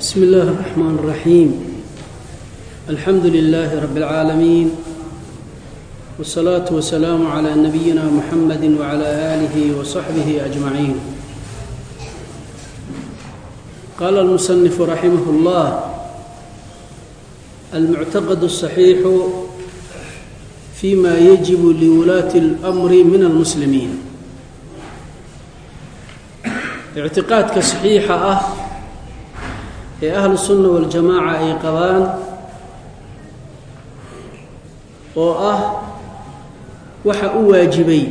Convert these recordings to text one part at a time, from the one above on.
بسم الله الرحمن الرحيم الحمد لله رب العالمين والصلاة والسلام على نبينا محمد وعلى آله وصحبه أجمعين قال المصنف رحمه الله المعتقد الصحيح فيما يجب لولاة الأمر من المسلمين اعتقاadka صaxiixa ah ee ahlu sunna waljamaaca ay qabaan oo ah waxa u waajibay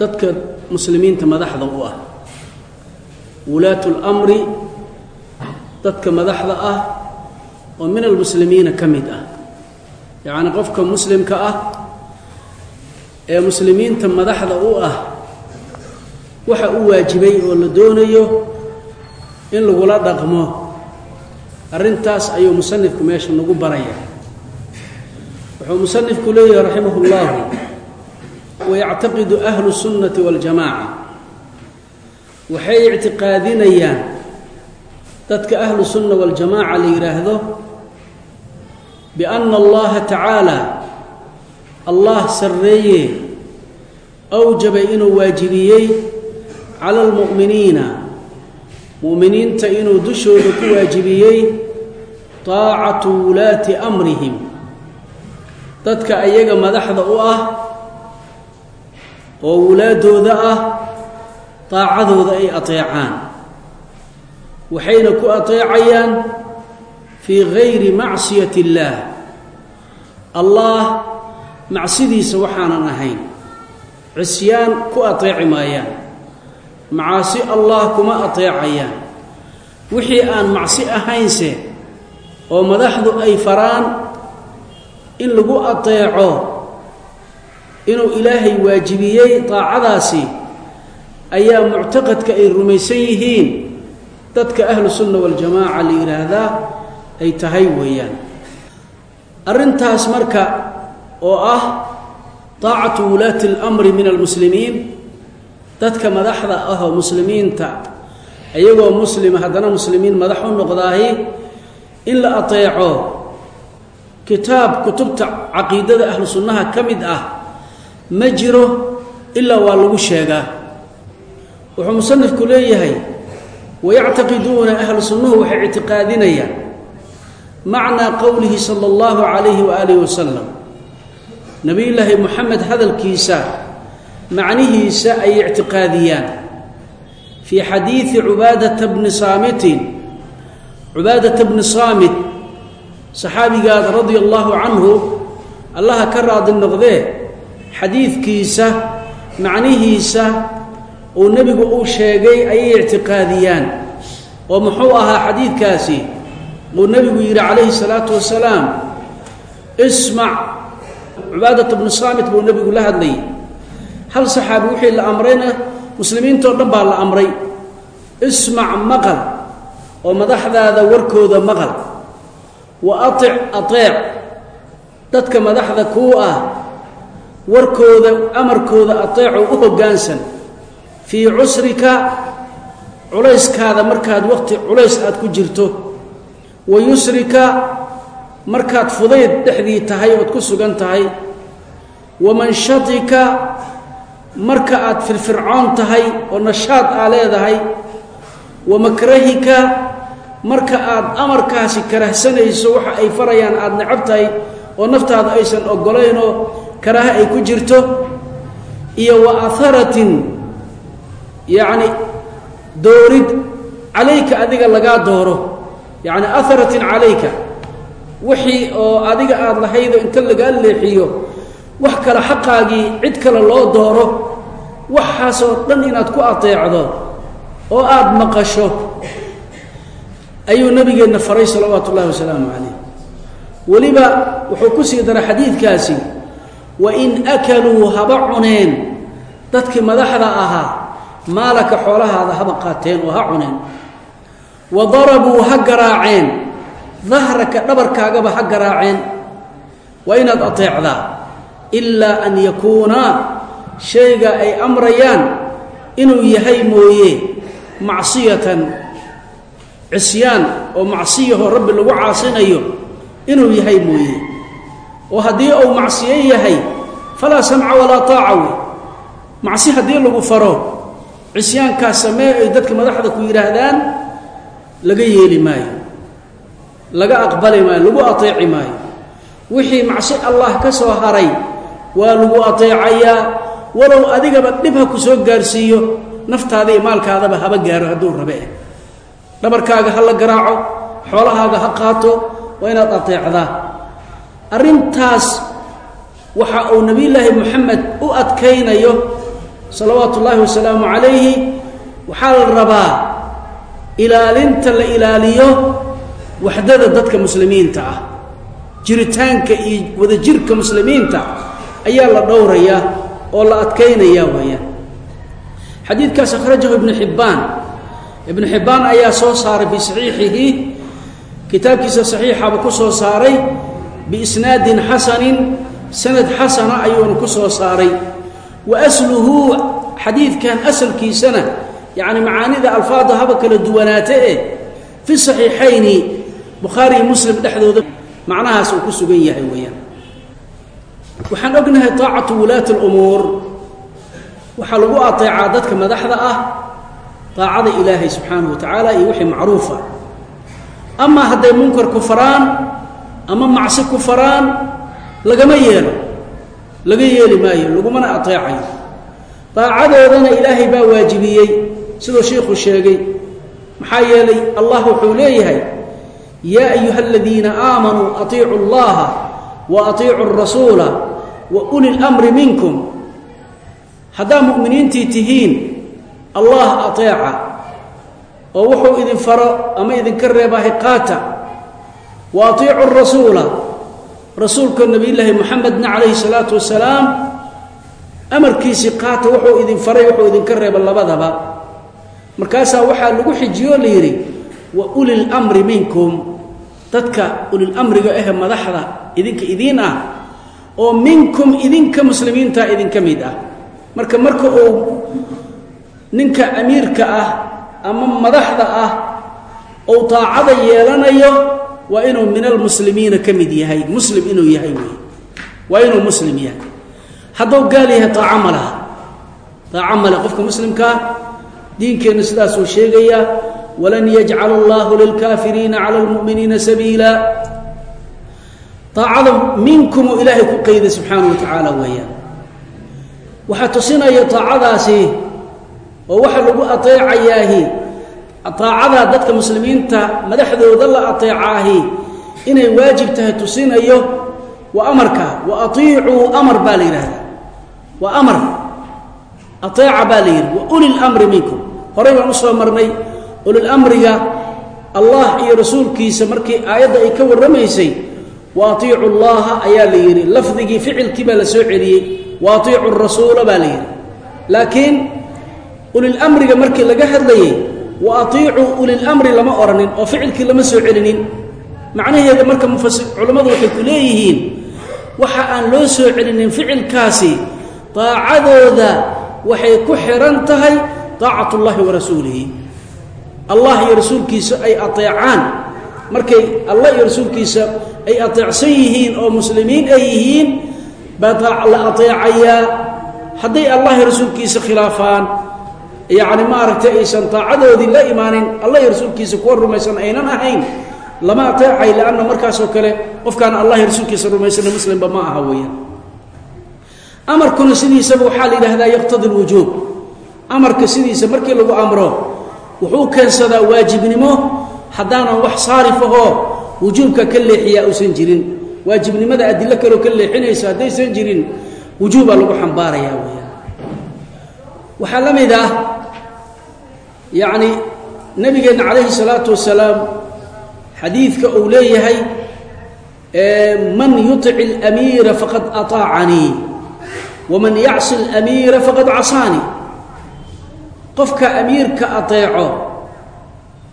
dadka muslimiinta madaxda u ah. Wulaatu اlamri dadka madaxda ah oo min almuslimiina ka mid ah. Yacnii qofka muslimka ah ee muslimiinta madaxda u ah waxa u waajibay oo la doonayo in lagula dhaqmo arrintaas ayuu musanifku meesha nagu baraya wuxuu musanifku leeyahay raximah اllahu wayactaqidu ahlu الsunnati waاljamaaca waxay ictiqaadinayaan dadka ahlu sunna waاljamaaca la yidhaahdo biana allaha tacaala allah sarreeye awjaba inuu waajibiyey cala almu'miniina mu'miniinta inuu dushooda ku waajibiyey taacatu wulaati amrihim. Dadka ayaga madaxda u ah oo wulaadooda ah daacadooda ay ateecaan. Waxayna ku ateecayaan fii gayri macsiyati illaah. Allah macsidiisa waxaanan ahayn. Cisyaan ku ateeci maayaan macaasi allah kuma ateecayaan. Wixii aan macsi ahaynse oo madaxdu ay faraan in lagu ateeco inuu ilaahay waajibiyey daacadaasi ayaa muctaqadka ay rumaysan yihiin. Dadka ahlu sunna waljamaaca la yidhaahdaa ay tahay weeyaan. Arrintaas marka oo ah taacatu wulaati اlamri min almuslimiin dadka madaxda ah oo muslimiinta iyagoo muslima haddana muslimiin madax u noqdaahi in la ateeco kitaab kutubta caqiidada ahlu sunnaha ka mid ah ma jiro ilaa waa lagu sheegaa. Wuxuu musanifku leeyahay wayactaqiduuna ahlu sunnuhu waxay ictiqaadinayaan macnaa qowlihi sala allahu calayhi waaalih wasalam nebiyullaahi moxamed hadalkiisa macnihiisa ay ictiqaadiyaan. Fii xadiidi cubaadata bni saamitin cubaadata bni saamit saxaabigaas radia allaahu canhu allaha ka raadi noqdee xadiidkiisa macnihiisa uu nebigu uu sheegay ayay ictiqaadiyaan. Oo muxuu ahaa xadiidkaasi? Uu nebigu yidhi calayhi salaatu wasalaam ismac cubaadata bni saamit buu nebigu la hadlayay hal saxaabi wixii la amrayna muslimiintao dhan baa la amray. Ismac maqal oo madaxdaada warkooda maqal. Wa atic ateec dadka madaxda kuu ah warkooda amarkooda ateeco u hoggaansan fii cusrika culayskaada markaad waqti culays aad ku jirto. Wa yusrika markaad fudayd dhexdii tahay ood ku sugan tahay. Wa manshatika marka aad firfircoon tahay oo nashaad aa leedahay wa makrahika marka aad amarkaasi karahsanayso waxa ay farayaan aada necab tahay oo naftaada aysan oggolaynoo karaha ay ku jirto iyo wa aharatin yacni doorid calayka adiga lagaa dooro yacni aharatin calayka wixii oo adiga aada lahaydo inta lagaa leexiyo wax kale xaqaagii cid kale loo dooro waxaasoo dhan inaad ku ateecdo oo aada maqasho ayuu nabigeenna faray salawaatu ullahi wasalaamu calayh. Weliba wuxuu ku sii daray xadiidkaasi wa in akaluu haba cuneen dadkii madaxda ahaa maalaka xoolahaada haba qaateen oo ha cuneen. Wa darabuu ha garaaceen dahraka dhabarkaagaba ha garaaceen. Waa inaad ateecdaa ilaa an yakuunaa shayga ay amrayaan inuu yahay mooye macsiyatan cisyaan oo macsiyahoo rabbi lagu caasinayo inuu yahay mooye. Oo haddii uu macsiyo yahay falaa samca walaa taaca wey. Macsi haddii lagu faro cisyaankaas samee ay dadka madaxda ku yidhaahdaan laga yeeli maayo laga aqbali maayo lagu ateeci maayo. Wixii macsi allah ka soo haray waa lagu ateecayaa walow adigaba dhib ha ku soo gaarsiiyo naftaada iyo maalkaadaba haba gaaro hadduu rabe. Eh dhabarkaaga ha la garaaco xoolahaaga ha qaato waa inaad ateecdaa. Arrintaas waxa uu nebiyulaahi moxamed u adkaynayo salawaatu ullaahi wasalaamu calayhi waxaa la rabaa ilaalinta la ilaaliyo waxdada dadka muslimiinta ah. Jiritaanka iyo wadajirka muslimiinta ayaa la dhowrayaa oo la adkaynaya weeyaan. Xadiidkaas akhrajahu ibnu xibbaan ibnu xibbaan ayaa soo saaray fii saxiixihi. Kitaabkiisa saxiixaba ku soo saaray biisnaadin xasanin sanad xasana ayuuna ku soo saaray. Wa asluhu xadiidkan asalkiisana yacni macaanida alfaada haba kala duwanaate eh fi saxiixayni bukhaariyo muslim dhexdooda macnahaas uu ku sugan yahay weeyaan waxaan ognahay taacatu wulaati اlumuur waxaa lagu ateecaa dadka madaxda ah taacada ilaahay subxaanaه wa tacaala iyo wixii macruufa ama hadday munkar ku faraan ama macsi ku faraan lagama yeelo laga yeeli maayo lagumana ateecayo daacadoodana ilaahay baa waajibiyey siduu shiikhu sheegay maxaa yeelay allah wuxuu leeyahay yaa ayuha aladiina aamanuu atiicu اllaha wa atiicu الrasuula wa uli اlmri minkum. Haddaa mu'miniintii tihiin allah ateeca. Oo wuxuu idin faro ama idinka reebahay qaata wa atiicu rasuula rasuulka nebiyullaahi moxamedna calayhi salaatu wasalaam amarkiisii qaata wuxuu idin faray wuxuu idinka reeba labadaba. Markaasaa waxaa lagu xijiyo la yidhi wa uli lmri minkum. Dadka ulilamriga ahe madaxda idinka idiin ah oo minkum idinka muslimiinta idinka mid ah. Marka marka uu ninka amiirka ah ama madaxda ah ou taacada yeelanayo waa inuu min almuslimiina ka mid yahay. Muslim inuu yahay wey waa inuu muslim yahay. Hadduu gaal yahay taaco ma laha. Male qofka muslimkaa diinkeenna sidaasuu sheegayaa walan yajcala allahu lilkaafiriina cala lmu'miniina sabiila taacada minkumuu ilaahay ku qayday subxaanahu wa weeyaan waxaa tusinaya taacadaasi oo waxa lagu ateecayaahi taacadaa dadka muslimiinta madaxdooda la ateecaahi inay waajib tahay tusinayo waa amarka wa atiicuu amar baa la yidhaahdaa waa amar ateeca baa la yidhi wa uli minkum horay baan u soo marnay ulilamriga allah iyo rasuulkiisa markii aayadda ay ka warramaysay wa atiicu llaha ayaa la yidhi lafdigii ficilkii baa la soo celiyey wa atiicu rasuula baa la yidhi. Laakiin ulilamriga markii laga hadlayey wa atiicuu ulilamri lama odhanin oo ficilkii lama soo celinin. Macnaheeda marka culammadu waxay ku leeyihiin waxa aan loo soo celinin ficilkaasi daacadooda waxay ku xihan tahay daacat ullahi wa rasuulihi. Allah iyo rasuulkiisa ay ateecaan markay allah iyo rasuulkiisa ay ateecsan yihiin oo muslimiin ay yihiin baa la ateecayaa hadday allah iyo rasuulkiisa khilaafaan yacni maaragtay aysan taacadoodii la imaanin allah rasuulkiisa kuwa rumaysan aynan ahayn lama ateecay lanna markaasoo kale qofkaan allah iyo rasuulkiisa rumaysana muslimba ma aha weeyaan. Amarkuna sidiisaba waxaa la yidhahdaa yaqtadi lwujuub amarka sidiisa markii lagu amro wuxuu keensadaa waajibnimo haddaanan wax saarif ahoo wujuubka ka leexiyaa uusan jirin waajibnimada adilo kaleo ka leexinayso haddaysan jirin wujuubaa lagu xambaarayaa weyaan waxaa la mid ah yacni nabigeenna calayhi salaatu wasalaam xadiidka uu leeyahay man yutic اlamiira faqad aطaacanii waman yacsi اlamiira faqad casaanii qofka amiirka ateeco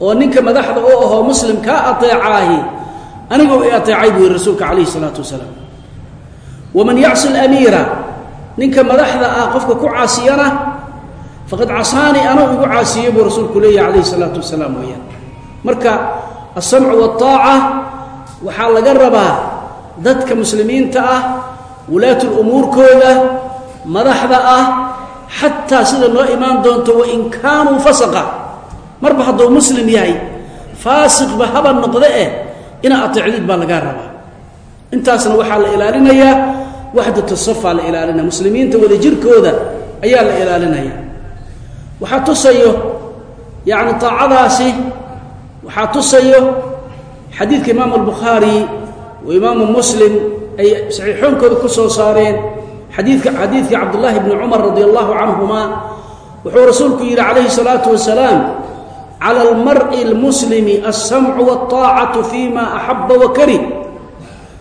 oo ninka madaxda u ahoo muslim kaa ateecaahi anigoo i ateecay buu yihi rasuulka calayhi salaatu wasalaam. Waman yacsi alamiira ninka madaxda ah qofka ku caasiyana faqad casaanii anuu igu caasiye buu rasuulku leeyahy calayhi salaatu wasalaam weeyaan. Marka asamcu waaaca waxaa laga rabaa dadka muslimiinta ah wulaatu lumuurkooda madaxda ah xataa sida noo imaan doonto wain kaanuu fasaqa marba hadduu muslim yahay faasiqba haba noqde eh inaa ateecdid baa lagaa rabaa. Intaasna waxaa la ilaalinayaa waxdatu safaa la ilaalinaya muslimiinta wadajirkooda ayaa la ilaalinaya. Waxaa tusayo yacni taacadaasi waxaa tusayo xadiidka imaamu albukhaari wa imaamu muslim ay saxiixoonkooda ku soo saareen. Xadiidka xadiidka cabdullaahi bni cumar radi allahu canhuma wuxuu rasuulku yidhi calayhi salaatu wasalaam cala almar'i almuslimi alsamcu waاlطaacatu fima axaba wakari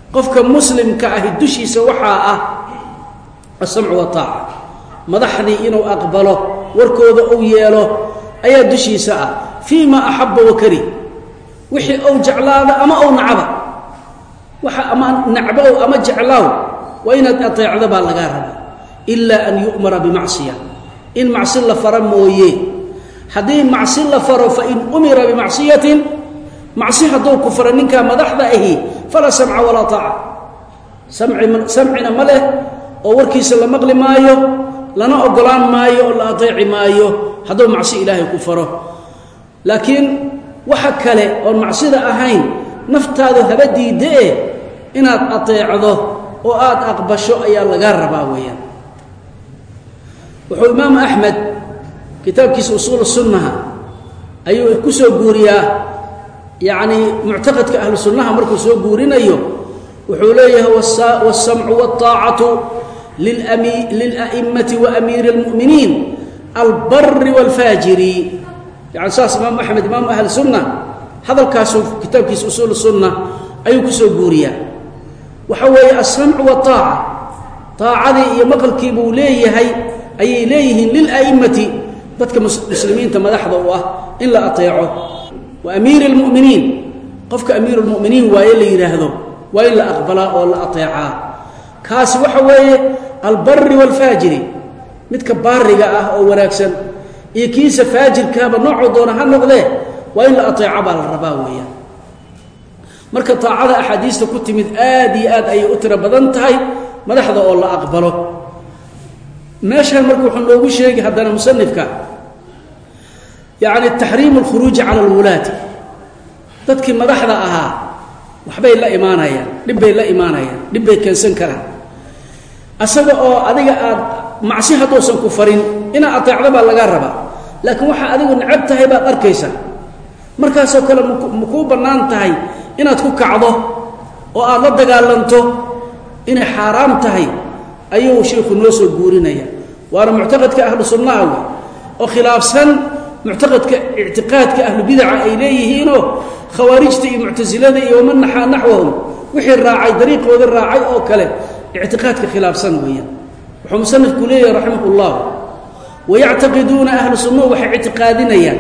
qofka muslimka ahi dushiisa waxaa ah asamcu waaaca madaxdii inuu aqbalo warkooda uu yeelo ayaa dushiisa ah fii ma axaba wakari wixii ou jeclaada ama ou nacba waxa ama nacbow ama jeclaaw waa inaad ateecdo baa lagaa rabaa ilaa an yu'mara bimacsiya in macsi la fara mooye haddii macsi la faro fain umira bimacsiyatin macsi hadduu ku faro ninkaa madaxda ahi falaa samca walaa taaca. Samcina ma leh oo warkiisa la maqli maayo lana ogolaan maayo oo la ateeci maayo hadduu macsi ilaahay ku faro. Laakiin waxa kale oon macsida ahayn naftaadu haba diidee inaad ateecdo oo aada aqbasho ayaa lagaa rabaa weeyaan. Wuxuu imaamu axmed kitaabkiisa usuul sunnaha ayuu ku soo guuriyaa yacni muctaqadka ahlu sunnaha markuu soo guurinayo wuxuu leeyahay wاsamcu wاطaacatu lila'immati waamiiri اlmu'miniin albari wاlfaajiri yani saas imaamu axmed imaamu ahli sunna hadalkaasuu kitaabkiisa usuul sunna ayuu ku soo guuriyaa waxa weeye asamcu waaaca aacadii iyo maqalkii buu leeyahay ayay leeyihiin lila'immati dadka muslimiinta madaxda u ah in la ateeco. Wa amiiri اlmu'miniin qofka amiiru lmu'miniin waaye la yidhaahdo waa in la aqbalaa oo la ateecaa. Kaasi waxa weeye albari wاlfaajiri midka baariga ah oo wanaagsan iyo kiisa faajirkaaba noocoo doona ha noqdee waa in la ateeco baa la rabaa weeyaan. Marka taacada axaadiista ku timid aad iyo aad ayay u tiro badan tahay madaxda oo la aqbalo meeshaan marka wuxuu noogu sheegi haddana musanifka yacni taxriimu alkhuruuji cala alwulaati dadkii madaxda ahaa waxbay la imaanayaan dhibbay la imaanayaan dhibbay keensan karaan. Asaga oo adiga aad macsi hadduusan ku farin inaad ateecdo baa laga rabaa. Laakiin waxaa adigu necab tahay baad arkaysaa markaasoo kale ma kuu bannaan tahay inaad ku kacdo oo aad la dagaalanto inay xaaraam tahay ayuu sheikhu noo soo guurinaya waana muctaqadka ahlu sunnaha wey oo khilaafsan muctaqadka ictiqaadka ahlu bidaca ay leeyihiinoo khawaarijta iyo muctasilada iyo waman naxwahum wixii raacay dariiqooda raacay oo kale ictiqaadka khilaafsan weeyaan. Wuxuu musanifku leeyahay raximah ullah wayactaqiduuna ahlu sunnahu waxay ictiqaadinayaan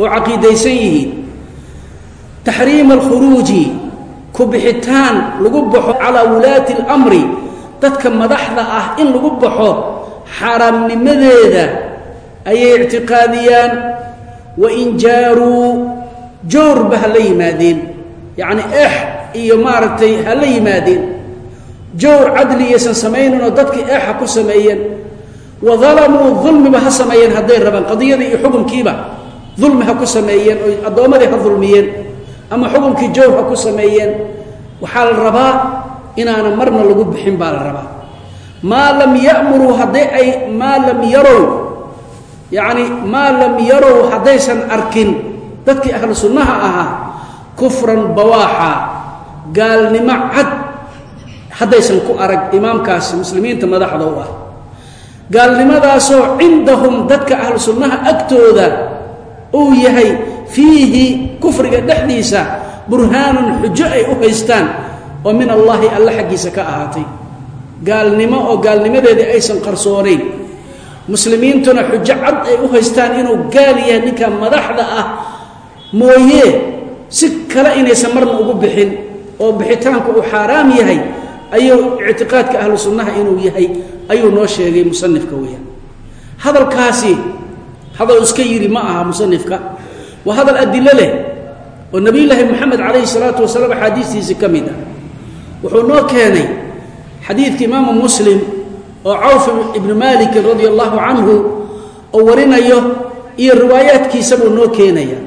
oo caqiidaysan yihiin. Taxriima alkhuruuji ku bixitaan lagu baxo calaa wulaati اlamri dadka madaxda ah in lagu baxo xaaraamnimadeeda ayay ictiqaadiyaan wain jaaruu joorba ha la yimaadeen. Yacni ex iyo maaragtay ha la yimaadeen. Joor cadliyaysan samayninoo dadkii eexa ku sameeyeen. Wa dalamuu dulmiba ha sameeyeen hadday rabaan. Qadiyadii iyo xukunkiiba dulmi ha ku sameeyeen oy addoommadii ha dulmiyeen ama xukunkii joor ha ku sameeyeen. Waxaa la rabaa inaana marna lagu bixin baa la rabaa maa lam yamuruu hadday ay maa lam yarow yacni maa lam yarow haddaysan arkin dadkii ahlu sunnaha ahaa kufran bawaaxa gaalnimo cad haddaysan ku arag imaamkaasi muslimiinta madaxda u ah. Gaalnimadaasoo cindahum dadka ahlu sunnaha agtooda uu yahay fiihi kufriga dhexdiisa burhaanun xujo ay u haystaan oo min allaahi alla xaggiisa ka ahaatay gaalnimo oo gaalnimadeedii aysan qarsoonayn. Muslimiintuna xujo cad ay u haystaan inuu gaal yahay ninka madaxda ah. Mooye si kale inaysan marna ugu bixin oo bixitaanku uu xaaraam yahay ayuu ictiqaadka ahlu sunnaha inuu yahay ayuu noo sheegay musanifka weyaan hadalkaasi hadal iska yidhi ma aha musanifka waa hadal adilo leh oo nebiyulaahi moxamed calayhi salaatu wasalaam axaadiistiisi ka mid ah. Wuxuu noo keenay xadiidka imaamu muslim oo cawf ibnu maalikin radia allahu canhu oo warinayo iyo riwaayaadkiisa buu noo keenaya.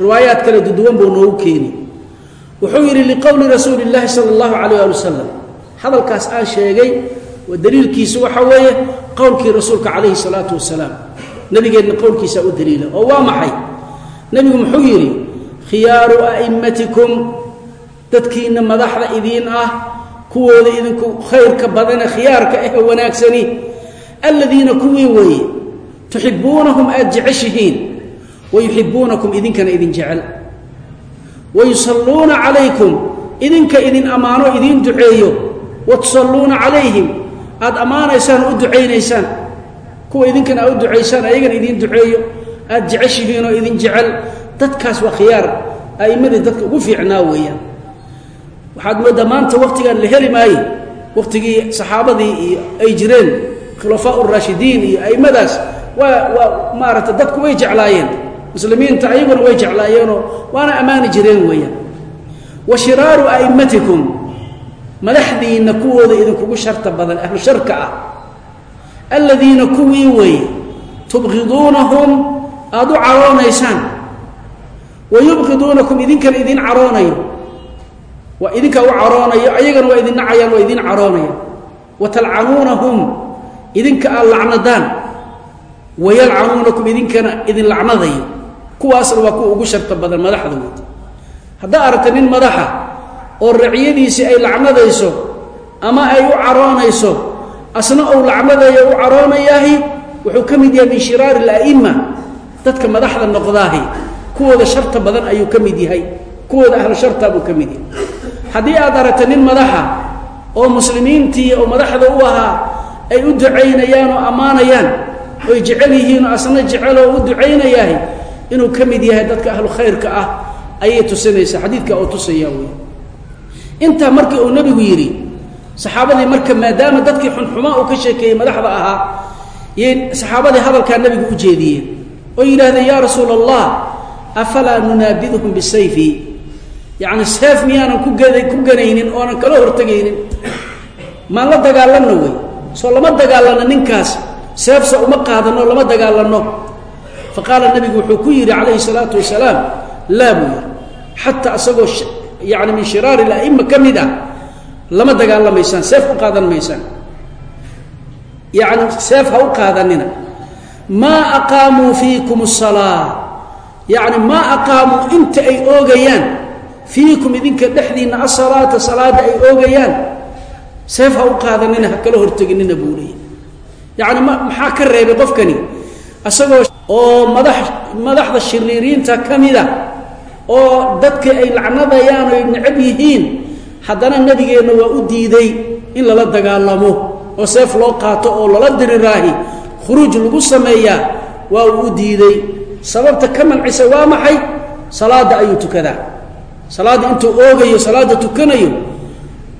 Riwaayaad kale duduwan buu noogu keeni. Wuxuu yidhi liqowli rasuuli اllaahi sala اllahu calayh ali wasalam hadalkaas aan sheegay waa daliilkiisu waxa weeye qowlkii rasuulka calayhi salaatu wasalaam nabigeenna qowlkiisa u daliila oo waa maxay? Nebigu muxuu yidhi khiyaaru a'immatikum dadkiinna madaxda idiin ah kuwooda idinku khayrka badane khiyaarka ah ee wanaagsani. Aladiina kuwii weeye tuxibbuunahum aad jeceshihiin wayuxibbuunakum idinkana idin jecel. Wayusalluuna calaykum idinka idin ammaano idiin duceeyo. Wa tusalluuna calayhim aad ammaanaysaan u ducaynaysaan. Kuwa idinkana aad u ducaysaan ayagana idiin duceeyo. Aad jeceshihiin oo idin jecel. Dadkaas waa khiyaar. A'immadii dadka ugu fiicnaa weeyaan waxaad mooddaa maanta wakhtigaan la heli maaye. Wakhtigii saxaabadii iyo ay jireen khulafaa uraashidiin iyo a'immadaas waa waa maaragta dadku way jeclaayeen. Muslimiinta ayaguna way jeclaayeenoo waana ammaani jireen weeyaan. Wa shiraaru a'immatikum madaxdiinna kuwooda idinkugu sharta badan ahlu ah. Aladiina kuwii weeye tubqiduunahum aada u caroonaysaan wa yubqiduunakum idinkana idin caroonayo waa idinkaa u caroonayo ayagana waa idin nacayaan waa idin caroonayaan wa talcanuunahum idinka aad lacnadaan. Wa yalcanuunakum idinkana idin lacnadayo. Kuwaasna waa kuwa ugu sharta badan madaxda wey haddaa aragta nin madaxa oo raciyadiisii ay lacnadayso ama ay u caroonayso asna ou lacnadayo u caroonayaahi wuxuu ka mid yahay min shiraari ala'imma dadka madaxda noqdaahi. Kuwooda sharta badan ayuu ka mid yahay. Kuwooda ahlu sharta buu ka mid yahay haddii aad aragta nin madaxa oo muslimiintii oo madaxda u ahaa ay u ducaynayaan oo ammaanayaan oy jecel yihiin oo asna jeceloo u ducaynayaahi inuu ka mid yahay dadka ahlu khayrka ah ayay tusinaysaa. Xadiidka oo tusaya wey intaa markii uu nebigu yidhi saxaabadii marka maadaama dadkii xunxumaa uu ka sheekeeyey madaxda ahaa yay saxaabadii hadalkaa nebigu u jeediyeen. Oo yidhaahdeen yaa rasuula allah afalaa nunaabiduhum bisayfi yacni seef miyaanan ku gada ku ganaynin oonan kala hortegaynin maan la dagaalanno wey. Soo lama dagaalanno ninkaas. Seefsa uma qaadanno lama dagaalanno. Fa qaala nebigu wuxuu ku yidhi calayhi salaatu wasalaam laa buu yidhi. Xataa isagoo yani min shiraari ala'ima ka mid ah lama dagaalamaysaan seef u qaadan maysaan. Yani seef ha u qaadanina. Maa aqaamuu fiikum asalaa yacni maa aqaamuu inta ay oogayaan fiikum idinka dhexdiinna asalaata salaada ay oogayaan. Seef ha u qaadanina ha kala horteginina buu leeyay yacni ma maxaa ka reebay qofkani? Isagoo oo madax madaxda shiriiriinta ka mida oo dadka ay lacnadayaan oy necab yihiin haddana nebigeenna waa u diiday in lala dagaalamo oo seef loo qaato oo lala diriraahi khuruuj lagu sameeyaa waa uu u diiday. Sababta ka mancisa waa maxay? Salaadda ayuu tukadaa salaadda intuu oogayo salaadda tukanayo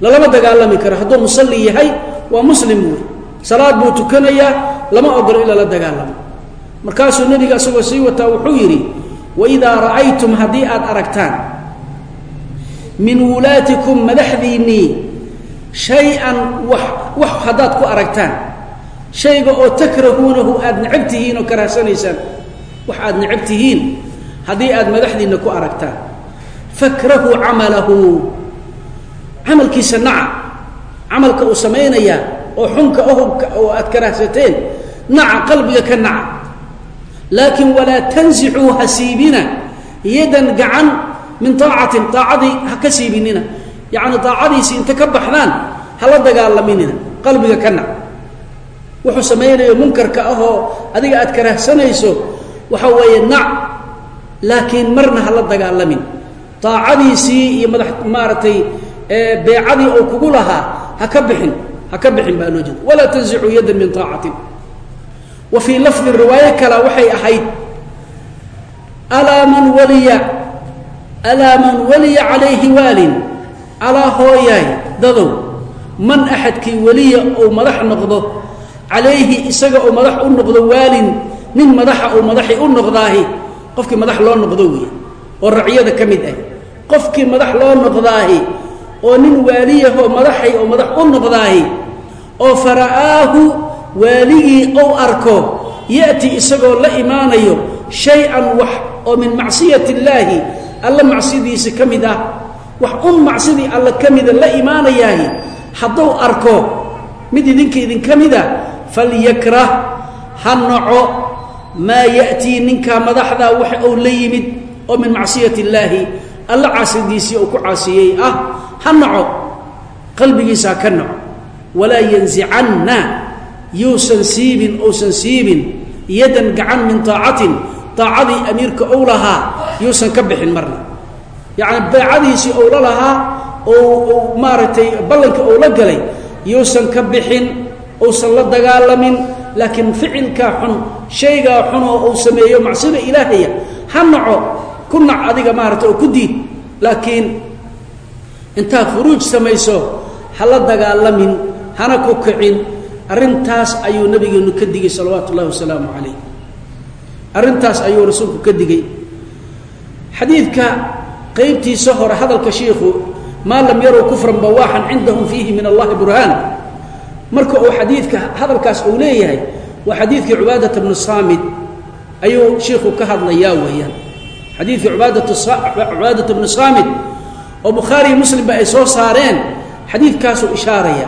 lalama dagaalami karo. Hadduu musalli yahay waa muslim buuri salaad buu tukanayaa lama ogolo in lala dagaalamo. Markaasuu nebiga isagoo sii wataa wuxuu yidhi waidaa ra'aytum haddii aad aragtaan min wulaatikum madaxdiinnii shay-an wax wax haddaad ku aragtaan shayga oo takrahuunahu aada necab tihiin oo karahsanaysaan wax aad necab tihiin haddii aad madaxdiinna ku aragtaan fakrahuu camalahu. Camalkiisa naca camalka uu samaynayaa oo xunka ohobka oo aad karahsateen naca qalbiga ka naca laakiin walaa tansicuu ha siibina yadan gacan min aacatin aacadii ha ka siibinina. Yacni aacadiisi inta ka baxdaan hala dagaalaminina qalbiga ka nac. Wuxuu samaynayo munkarka ahoo adiga aad karahsanayso waxa weeye nac laakiin marna hala dagaalamin aacadiisii iyo madax maaragtay beecadii oo kugu lahaa ha ka bixin ha ka bixin baa loo jeeda walaa tansicuu yadan min aacatin wa fii lafdin riwaayo kala waxay ahayd alaa man waliya alaa man waliya calayhi waalin. Alaa hooyaay dadow man axadkii weliya ou madax noqdo calayhi isaga oo madax u noqdo waalin nin madaxa uu madaxii u noqdaahi qofkii madax loo noqdo weeye. Oo raciyada ka mid ah qofkii madax loo noqdaahi oo nin waaliyahoo madaxay oo madax u noqdaahi oo fara'aahu waaligii ou arko ya'ti isagoo la imaanayo shay-an wax oo min macsiyati illaahi alla macsiyadiisa ka mid ah wax un macsidii alla ka mida la imaanayaahi hadduu arko mid idinka idinka mida falyakrah ha naco maa ya'tii ninkaa madaxdaa wax uu la yimid oo min macsiyati illaahi alla caasidiisii uu ku caasiyey ah ha naco qalbigiisa ha ka naco. Walaa yanzicanna yuusan siibin uusan siibin yadan gacan min taacatin taacadii amiirka ou lahaa yuusan ka bixin marna. Yacni beecadiisii ou la lahaa oo maaragtay ballankii ou la galay yuusan ka bixin uusan la dagaalamin laakiin ficilkaa xun shaygaa xun oo uu sameeyo macsida ilaahaya ha naco ku nac adiga maarata oo ku diid laakiin intaad furuuj samayso ha la dagaalamin hana ku kicin arrintaas ayuu nabigeenu ka digay salawaatu ullahi wasalaamu calayh. Arrintaas ayuu rasuulku ka digay. Xadiidka qaybtiisa hore hadalka shiikhu maa lam yarow kufran bawaaxan cindahum fiihi min allahi burhaan. Marka uu xadiidka hadalkaas uu leeyahay waa xadiidkii cubaadata bnu saamid ayuu shiikhu ka hadlayaa weeyaan xadiidkii cubaadata bnu saamid oo bukhaariyo muslimba ay soo saareen xadiidkaasuu ishaaraya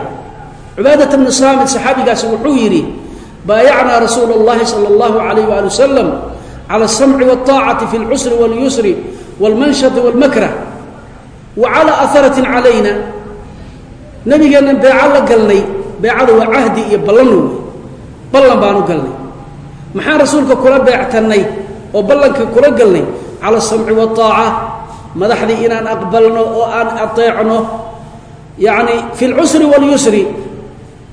cubaadata bnu saamid saxaabigaasi wuxuu yidhi baayacnaa rasuula اllahi salى اllahu alayh wali wasalam cala aلsamci wاطaacati fi اlcusri wاlyusri wاlmanshati wاlmakrah wa cala aharatin calayna nabigeennan beeco la galnay beecadu waa cahdi iyo ballan wey ballan baanu galnay maxaan rasuulka kula beectannay oo ballankii kula galnay Cala asamci waaaca madaxdii inaan aqbalno oo aan ateecno yacni fi lcusri waاlyusri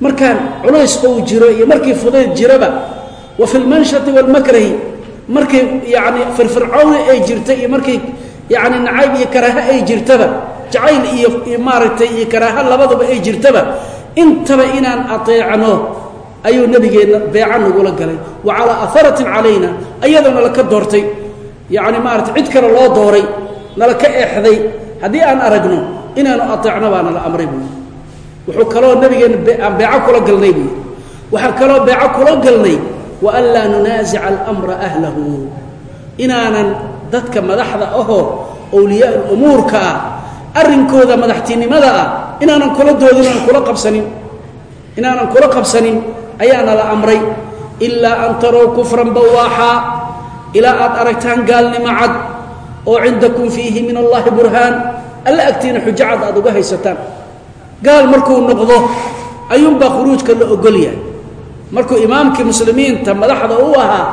markaan culays ou jiro iyo markii fudayd jiraba wa fi lmanshati wاlmakrahi markay yani firfircowni ay jirta iyo markay yani nacayb iyo karaaho ay jirtaba jacayl iyo maaragtay iyo karaaho labaduba ay jirtaba intaba inaan ateecno ayuu nabigeenna beeca nagula galay. Wa calaa aharatin calayna ayadoo nala ka doortay yacni maarata cid kale loo dooray nala ka eexday haddii aan aragno inaanu ateecno baa nala amray buui wuxuu kaloo nabigeenna aan beeco kula galnay buui waxaan kaloo beeco kula galnay wa an laa nunaasica almra ahlahu. Inaanan dadka madaxda ahoo awliyaa umuurka ah arrinkooda madaxtinimada ah inaanan kula doodin aan kula qabsanin. Inaanan kula qabsanin ayaana la amray. Ilaa an tarow kufran bawaaxaa ilaa aad aragtaan gaalnimo cad oo cindakum fiihi min allahi burhaan alla agtiina xujo cad aad uga haysataan. Gaal markuu noqdo ayuunbaa khuruujka la ogol yahay markuu imaamkii muslimiinta madaxda u ahaa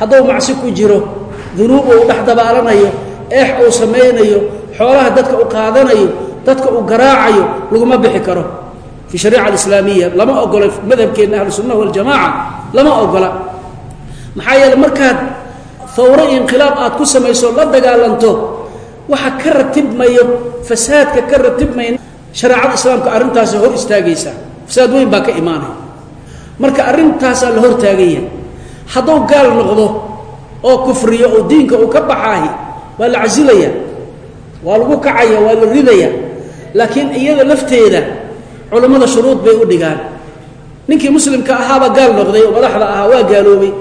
hadduu macsi ku jiro dunuub uu dhex dabaalanayo eex uu samaynayo xoolaha dadka u qaadanayo dadka uu garaacayo laguma bixi karo. Fi shariica alislaamiya lama ogola madhabkeenna ahlu sunnaha waljamaaca lama ogola. Maxaa yeele markaad fawro iyo inqilaab aad ku samayso la dagaalanto waxa ka ratibmayo fasaadka ka ratibmaya shareecada islaamka arrintaasi hor istaagaysaa fasaad weyn baa ka imaanaya. Marka arrintaasaa la hor taagan yahay hadduu gaal noqdo oo kufriyo oo diinka uu ka baxaahi waa la casilaya waa lagu kacaya waa la ridaya. Laakiin iyada lafteeda culammada shuruud bay u dhigaan. Ninkii muslimka ahaaba gaal noqday oo madaxda ahaa waa gaaloobay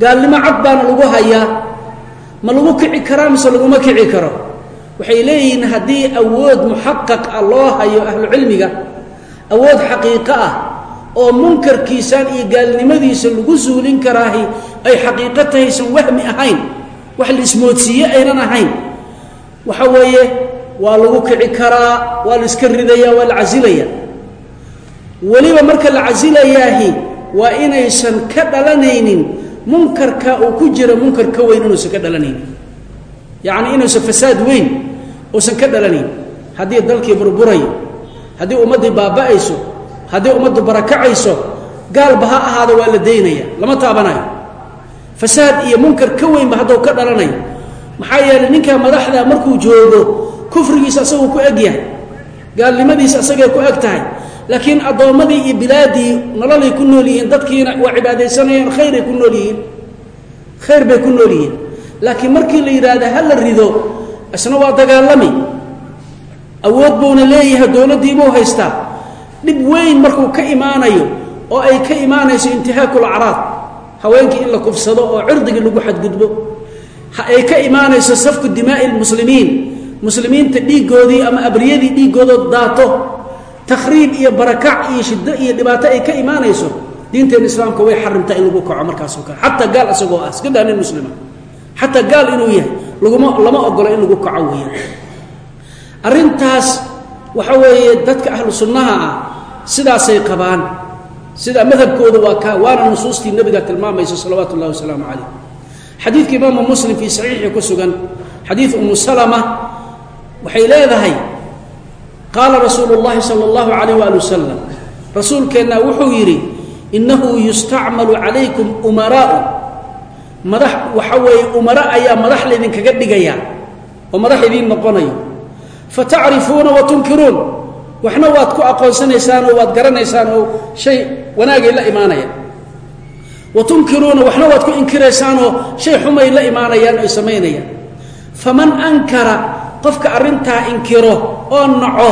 gaalnimo cad baana lagu hayaa. Ma lagu kici karaa mise laguma kici karo? Waxay leeyihiin haddii awood muxaqaq ah loo hayo ahlucilmiga awood xaqiiqo ah oo munkarkiisaan iyo gaalnimadiisa lagu suulin karaahi ay xaqiiqo tahaysan wahmi ahayn wax la aynan ahayn. Waxa weeye waa lagu kici karaa waa la iska ridaya waa la casilaya weliba marka la casilayaahi waa inaysan ka dhalanaynin munkarka uu ku jira munkar ka weyn inuusan ka dhalanaynin yacni inuusan fasaad weyn uusan ka dhalanayn. Haddii dalkii burburayo haddii ummaddii baaba'ayso haddii ummaddu barakacayso gaalba ha ahaada waa la daynaya. Lama taabanayo. Fasaad iyo munkar ka weynba hadduu ka dhalanayo maxaa yeelay ninkaa madaxda markuu joogo kufrigiisa asaguu ku eg yahay gaalnimadiisa asagay ku eg tahay laakiin addoommadii iyo bilaaddii nololay ku nool yihiin dadkiina waa cibaadaysanayeen khayray ku nool yihiin khayr bay ku nool yihiin. Laakiin markii la yidhaahda ha la rido isna waa dagaalami. Awood buuna leeyahay dowladdiibuu haystaa. Dhib weyn markuu ka imaanayo oo ay ka imaanayso intihaakul acraad haweenkii in la kufsado oo cirdigii lagu xadgudbo. Ay ka imaanayso safku dimaa'i lmuslimiin muslimiinta dhiiggoodii ama abriyadii dhiiggoodood daato takhriib iyo barakac iyo shiddo iyo dhibaato ay ka imaanayso diinteena islaamka way xarimtaa in lagu kaco markaasoo kale. Xataa gaal isagoo ah iska daa muslima. Xataa gaal inuu yahay laguma lama ogolo in lagu kaco weeyaan. Arrintaas waxa weeye dadka ahlu sunnaha ah sidaasay qabaan. Sida madhabkooda waa ka waana nusuustii nabiga tilmaamaysa salawaatu ullahi wasalaamu calayh. Xadiidka imaamu muslim fii saxiixii ku sugan xadiid umu salama waxay leedahay qaala rasuulu llahi sal اllahu alayh waali wasalam rasuulkeenna wuxuu yidhi innahu yustacmalu calaykum umaraau madax waxa weeye umaro ayaa madax laydinkaga dhigaya oo madax idiin noqonayo. Fatacrifuuna wa tunkiruun. Waxna waad ku aqoonsanaysaan oo waad garanaysaan oo shay wanaagay la imaanaya wa tunkiruuna waxna waad ku inkiraysaanoo shay xumay la imaanayaan oy samaynayaan. Faman ankara qofka arrintaa inkiro oo naco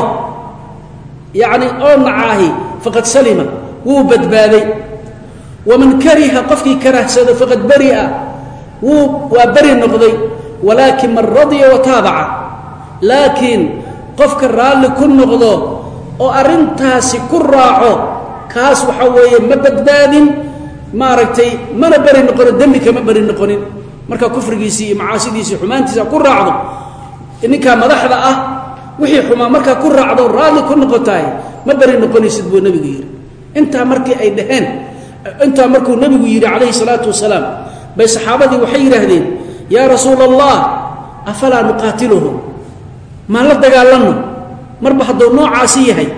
yacni oo nacaahi faqad salima wuu badbaaday. Waman kariha qofkii karahsado faqad bari'a wuu waa beri noqday. Walaakin man radya wa taabaca. Laakiin qofka raalli ku noqdo oo arrintaasi ku raaco kaas waxa weeye ma badbaadin maaragtay mana beri noqono dembi kama beri noqonin. Marka kufrigiisii iyo macaasidiisii xumaantiisa ku raacdo ninkaa madaxda ah wixii xumaa markaa ku raacdo raalli ku noqotaay ma beri noqonaysid buu nebigu yidhi. Intaa markii ay dhaheen intaa markuu nebigu yidhi calayhi salaatu wasalaam bay saxaabadii waxay yidhaahdeen yaa rasuula allah afalaa nuqaatiluhum? Maan la dagaalanno? Marba hadduu noocaasi yahay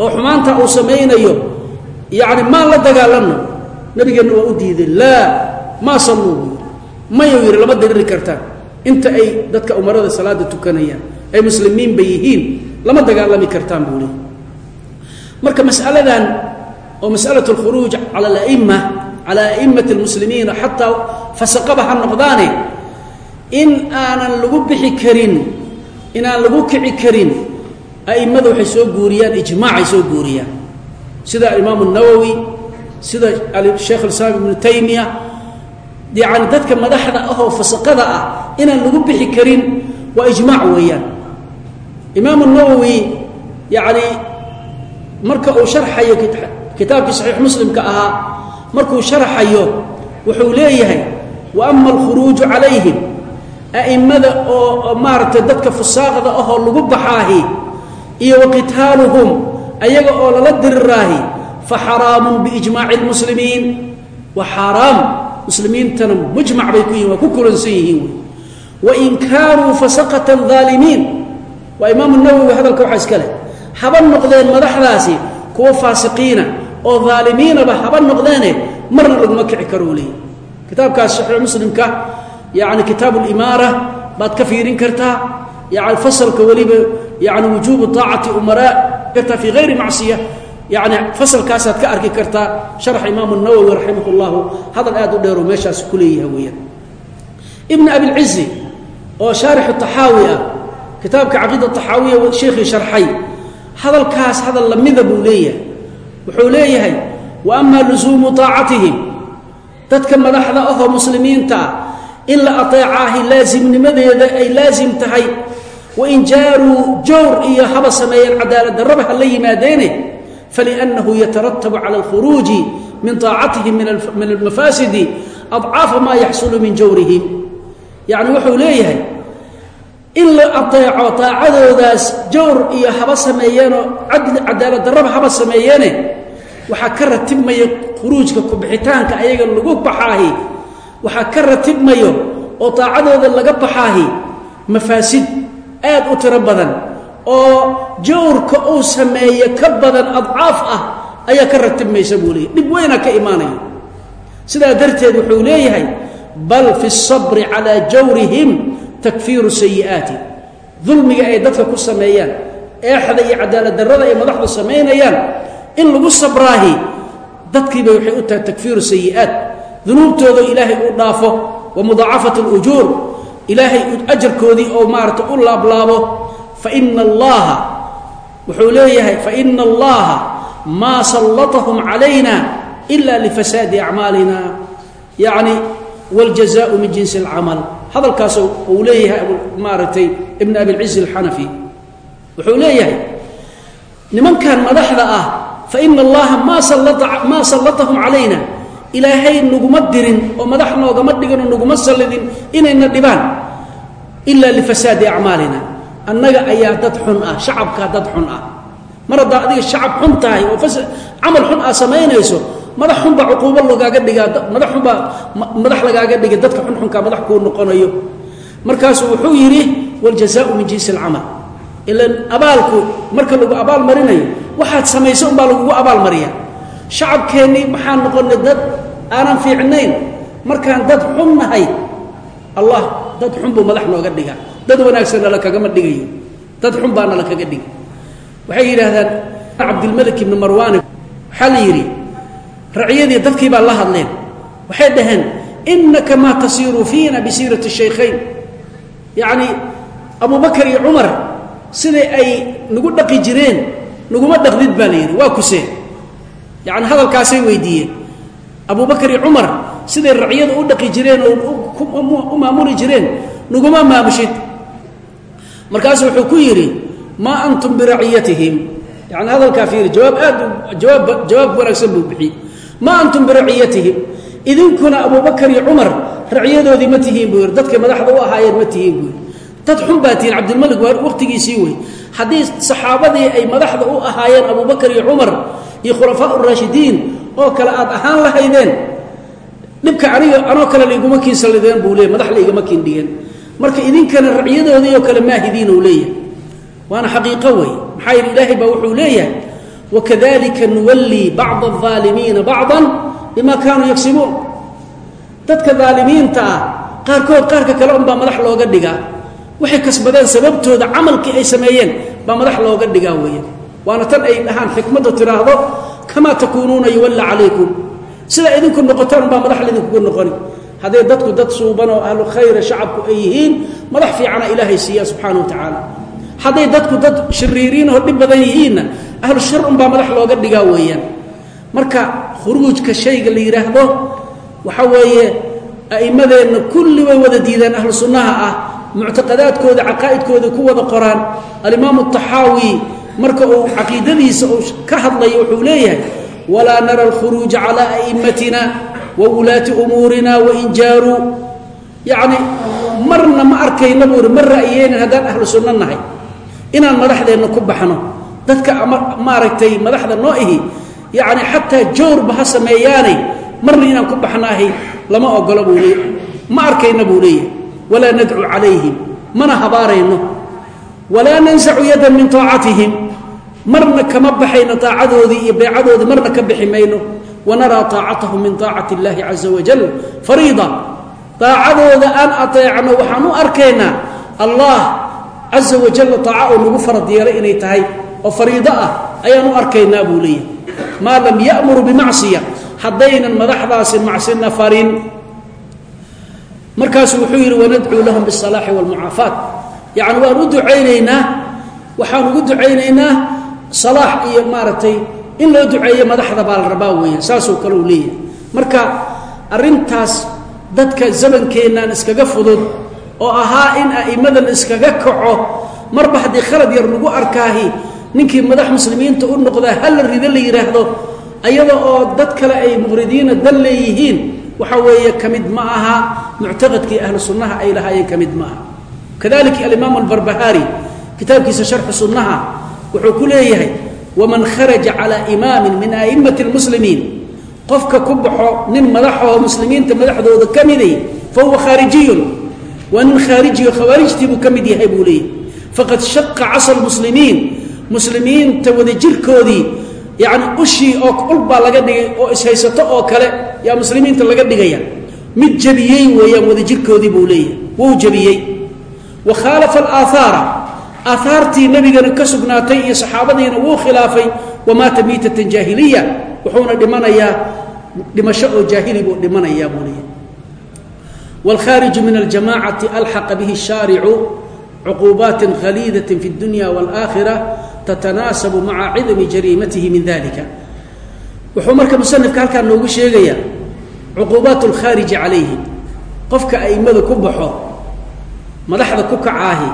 oo xumaanta uu samaynayo yacni maan la dagaalanno? Nabigeenna waa u diiday laa maa salluu buu yidhi. Mayuu yidhi lama diriri kartaan inta ay dadka umarada salaada tukanayaan ay muslimiinba yihiin lama dagaalami kartaan buu leey marka masaladan oo masأlaة الkhuruuج calى اأma calى أئmaة الmuslimiina xataa fasaqaba ha noqdaane in aanan lagu bixi karin inaan lagu kici karin a'immada waxay soo guuriyaan ijmaacay soo guuriyaan sida imaamu الnawowi sida sheekh اislaam ibnu taymiya yani dadka madaxda ahoo fasaqada ah inaan lagu bixi karin waa ijmaac weeyaan. Imaamu الnawowi yani marka uu sharxayo kitaabkii saxiix muslimka ahaa markuu sharxayo wuxuu leeyahay wa ama alkhuruuju calayhim a'immada oo maaragtay dadka fusaaqda ahoo lagu baxaahi iyo wa qitaaluhum ayaga oo lala diriraahi fa xaraamun biijmaaci lmuslimiin wa xaaraam muslimiintana mujmac bay ku yihiin waa ku kulansan yihiin wain kaanuu fasaqatan daalimiin waa imaamu nawowi hadalka waxaa iska leh. Haba noqdeen madaxdaasi kuwa faasiqiina oo aalimiinaba haba noqdeene marna laguma kici karou leeyay kitaabkaas saxiix muslimka yani kitaab limaara baad ka fiirin kartaa. Yani fasalka weliba yani wujuubu aacati umaraa kartaa fii hayri macsiya yani fasalkaasaad ka arki kartaa sharx imaamu nawowi raximah llahu hadal aad u dheero meeshaas ku leeyaha weeyaan. Ibn abilcizi oo shaarixu taxaawi ah kitaabka caqiida taxaawiya sheekhii sharxay. Hadalkaas hadal lamida buu leeyahay. Wuxuu leeyahay wa ama lusuumu taacatihim. Dadka madaxda ahoo muslimiinta ah in la ateecaahi laasimnimadeeda ay laasim tahay. Wain jaaruu jawr iyo haba sameeyeen cadaalad darraba ha la yimaadeene faliannahu yataratabu cala alkhuruuji min taacatihim min almafaasidi adcaafa maa yaxsulu min jawrihim yacni wuxuu leeyahay in la ateeco taacadoodaas jawr iyo haba sameeyeenoo cadaalad darraba haba sameeyeene waxaa ka ratibmaya khuruujka kubixitaanka ayaga lagu baxaahi waxaa ka ratibmayo oo taacadooda laga baxaahi mafaasid aad u tiro badan oo jawrka uu sameeye ka badan adcaaf ah ayaa ka ratibmaysa buu leeyahy dhib weynaa ka imaanaya. Sidaa darteed wuxuu leeyahay bal fi sabri calaa jawrihim takfiiru sayi'aati. Dulmiga ay dadka ku sameeyaan eexda iyo cadaalad darrada ay madaxdu samaynayaan in lagu sabraahi dadkiibay waxay u tahay takfiiru sayi'aat. Dunuubtooda ilaahay u dhaafo wa mudaacafat اlujuur ilaahay ajarkoodii oo maarata u laablaabo faina allaha wuxuu leeyahay faina allaha maa sallatahum calayna ila lifasaadi acmaalina yani wاljazaءu min jinsi اlcamal hadalkaas uu leeyahay maaragtay ibn abilciz اlxanafi wuxuu leeyahay nimankan madaxda ah faina allaha maa maa sallatahum calayna ilaahay naguma dirin oo madax noogama dhigin oo naguma sallidin inayna dhibaan ila lifasaadi acmaalina annaga ayaa dad xun ah shacabkaa dad xun ah. Mar haddaa adiga shacab xun tahay oo camal xun aad samaynayso madax xunbaa cuquubo lagaaga dhigaa madax xunbaa madax lagaaga dhiga dadka xunxunkaa madax kuu noqonayo. Markaasu wuxuu yidhi waljazaau min jinsi alcamal ilan abaalku marka lagu abaalmarinayo waxaad samayso unbaa lagugu abaalmariya shacabkeennii maxaan noqonay dad aanan fiicnayn? Markaan dad xun nahay allah dad xun buu madax nooga dhigaa dad wanaagsan nala kagama dhigayo. Dad xun baa nala kaga dhiga waxay yidhaahdaan cabdilmalik ibni marwaani waxaa la yidhi raciyadii dadkii baa la hadleen. Waxay dhaheen inaka maa tasiiru fiina bisiirati shaykhayn. Yacni abubakar iyo cumar siday ay nagu dhaqi jireen naguma dhaqdid baa la yidhi waa kusee yacni hadalkaasay weydiiyeen. Abubakar iyo cumar siday raciyada u dhaqi jireen oo u maamuli jireen naguma maamushid markaasu wuxuu ku yidhi maa antum biraciyatihim yani hadalkaa fiiri jawaab aad jawaab wanaagsan buu bixiyey. Maa antum biraciyatihim idinkuna abubakar iyo cumar racyadoodii ma tihiin buu yidhi dadkay madaxda u ahaayeen ma tihiin buu dad xun baa tihiin cabdilmalik waa waqtigiisii wey haddii saxaabadii ay madaxda u ahaayeen abubakar iyo cumar iyo khulafaa uraashidiin oo kale aad ahaan lahaydeen dhibka aniga anoo kale layguma kiin buu leeyay madax laygama kiin dhigeen marka idinkana racyadoodii oo kale maahidiin uu leeyahay. Waana xaqiiqo wey maxaa yidhi ilaahay baa wuxuu leeyahay wakadalika nuwallii bacda alaalimiina bacdan bima kaanuu yagsibuun dadka daalimiinta ah qaarkood qaarka kale unbaa madax looga dhigaa. Waxay kasbadeen sababtooda camalkii ay sameeyeen baa madax looga dhigaa weeye waana tan ay dhahaan xikmaddu tidhaahdo kamaa takuunuuna yuwalla calaykum. Sidaa idinku noqotaan unbaa madax laydinkugu noqoni hadday dadku dad suuban oo ahlu khayra shacabku ay yihiin madax fiicana ilaahay siiya subxaana wa tacaala hadday dadku dad shariiriin oo dhib badan yihiinna ahlu shar unbaa madax looga dhigaa weeyaan. Marka khuruujka shayga la yidhaahdo waxa weeye a'immadeenna kulli way wada diidaan ahlu sunnaha ah muctaqadaadkooda caqaa'idkooda ku wada qoraan. Alimaamu taxaawi marka uu caqiidadiisa uu ka hadlayo wuxuu leeyahay walaa nara alkhuruuja calaa a'immatina wulaati umuurina wain jaaruu yacni marna ma arkayna buu ihi ma ra'yeynan haddaan ahlu sunno nahay inaan madaxdeenna ku baxno dadka maaragtay madaxda noo ihi yacni xataa joorba ha sameeyaanay marna inaan ku baxnaahay lama ogolo buu leey ma arkayna buu leeyahay walaa nadcu calayhim mana habaarayno walaa nansacu yadan min taacatihim marna kama baxayno aacadoodii iyo beecadoodii marna ka bixi mayno wanaraa taacatahum min taacati اllahi caza wajal fariida aacadooda aan ateecno waxaan u arkaynaa allah caza wajalla taaca oo nagu farad yeelay inay tahay oo fariido ah ayaan u arkaynaa buu leeyahay maa lam ya'muru bimacsiya haddaynan madaxdaasi macsina farin markaasu wuxuu yidhi wanadcuu lahum biالsalaaxi wاlmucaafaat yacni waan u ducaynaynaa waxaan ugu ducaynaynaa salaax iyo maaragtay in loo duceeyo madaxda baa la rabaa weeyaan saasoo kale uu leeyahay. Marka arrintaas dadka zamankeennan iskaga fudud oo ahaa in a'immadan iskaga kaco marba haddii khalad yar lagu arkaahi ninkii madax muslimiinta u noqdaa hala rido la yidhaahdo ayada oo dad kale ay muqridiina dan leeyihiin waxa weeye ka mid ma aha muctaqadkii ahlu sunnaha ay lahaayeen ka mid ma aha. Kadalika alimaam albarbahaari kitaabkiisa sharxu sunnaha wuxuu ku leeyahay waman kharaja calaa imaamin min a'immati lmuslimiin qofka ku baxo nin madaxoo muslimiinta madaxdooda ka miday fa huwa khaarijiyun waa nin khaarijiyo khawaarijtii ka mid yahay buu leeyahay faqad shaqa casa lmuslimiin muslimiinta wadajirkoodii yacni ushii oo ul baa laga dhigay oo ishaysato oo kale yaa muslimiinta laga dhigaya mid jabiyey weeyaan wadajirkoodii buu leeyahay wuu jabiyey wa khaalafa alaahaara aahaartii nebigana ka sugnaatay iyo saxaabadiina wuu khilaafay wamaata miitatan jaahiliya wuxuuna dhimanayaa dhimasho oo jaahili buu dhimanayaa buu leeyahay wاlkhaariju min aljamacati alxaqa bihi الshaaricu cuquubaati khaliidaة fi اdunya wاlآakhira tatanaasabu maca cidami jariimatihi min dalika wuxuu marka musanifka halkaa noogu sheegaya cuquubaat اlkhaariji calayhi qofka aimada ku baxo madaxda ku kacaahi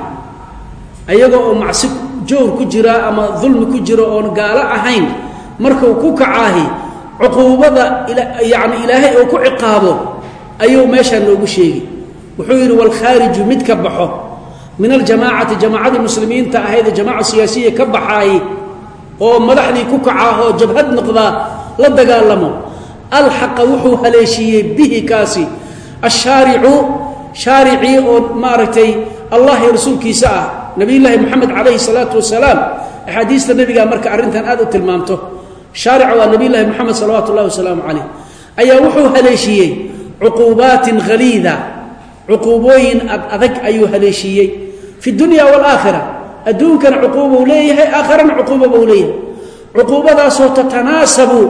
ayaga oo macsi jowr ku jira ama dulmi ku jiro oon gaalo ahayn markuu ku kacaahi cuquubada yani ilaahay oo ku ciqaabo ayuu meeshaa noogu sheegi wuxuu yidhi waalkhaariju mid ka baxo. Min aljamaacati jamaacadii muslimiinta ahayd ee jamaaca siyaasiya ka baxaay oo madaxdii ku kacaa oo jabhad noqdaa la dagaalamo. Alxaqa wuxuu haleeshiiyey bihi kaasi. Ashaaricu shaaricii oo maaragtay allah iyo rasuulkiisa ah nabiyullaahi moxamed calayhi salaatu wasalaam. Axaadiista nebigaa marka arrintan aad u tilmaamto shaarica waa nabiyullaahi moxamed salawaatu ullahi wasalaamu calayh. Ayaa wuxuu haleeshiiyey cuquubaatin khaliida cuquubooyin ad adag ayuu haleeshiiyey fi dunya waalaakhira adduunkana cuquubou leeyahay aakharana cuquuba buu leeyahay. Cuquubadaasoo tatanaasabu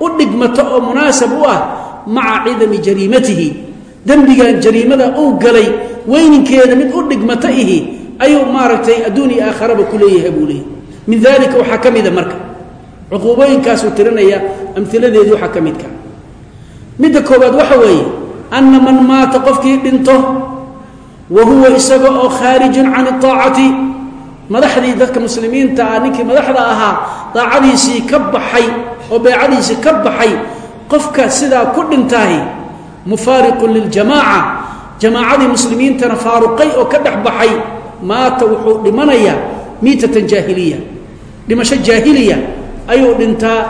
u dhigmato oo munaasab u ah maca cidami jariimatihi. Dembigan jariimada uu galay weyninkeeda mid u dhigmato ihi ayuu maaragtay adduun iyo aakharaba ku leeyahay buu leeyahay. Min dalika waxaa ka mida marka. Cuquubooyinkaasuu tirinaya amhiladeedii waxaa ka midka midda koowaad waxa weeye anna man maata qofkii dhinto wa huwa isaga oo khaarijun can aacati madaxdii dadka muslimiinta ah ninkii madaxda ahaa daacadiisii ka baxay oo beecadiisii ka baxay qofka sidaa ku dhintaahi mufaariqun liljamaaca jamaacadii muslimiintana faaruqay oo ka dhex baxay maata wuxuu dhimanayaa miitatan jaahiliya. Dhimasho jaahiliya ayuu dhintaa.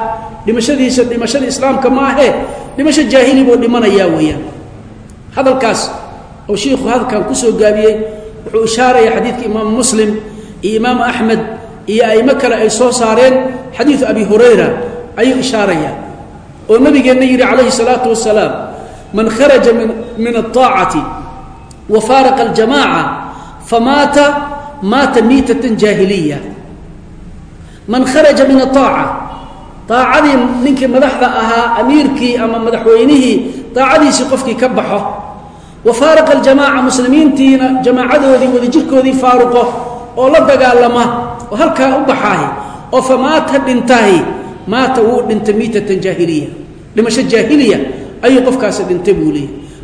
Dhimashadiisa dhimashada islaamka ma ahe dhimasho jaahili buu dhimanayaa weeyaan. Hadalkaas oo shiikhu hadalkan ku soo gaabiyey wuxuu ishaaraya xadiidka imaamu muslim iyo imaamu axmed iyo aimo kale ay soo saareen xadiidu abi hurayra ayuu ishaaraya. Oo nabigeenna yidhi calayhi salaatu wasalaam man kharaja min min aaacati wa faaraqa aljamaaca famaata maata miitatan jaahiliya man kharaja min aaaca aacadii ninkii madaxda ahaa amiirkii ama madaxweynihii aacadiisii qofkii ka baxo. wa faaraqa aljamaaca muslimiintiina jamaacadoodii wadajirkoodii faaruqo oo la dagaalama oo halkaa u baxaahi oo fa maata dhintaahi maata wuu dhintay miitatan jaahiliya dhimasho jaahiliya ayuu qofkaasi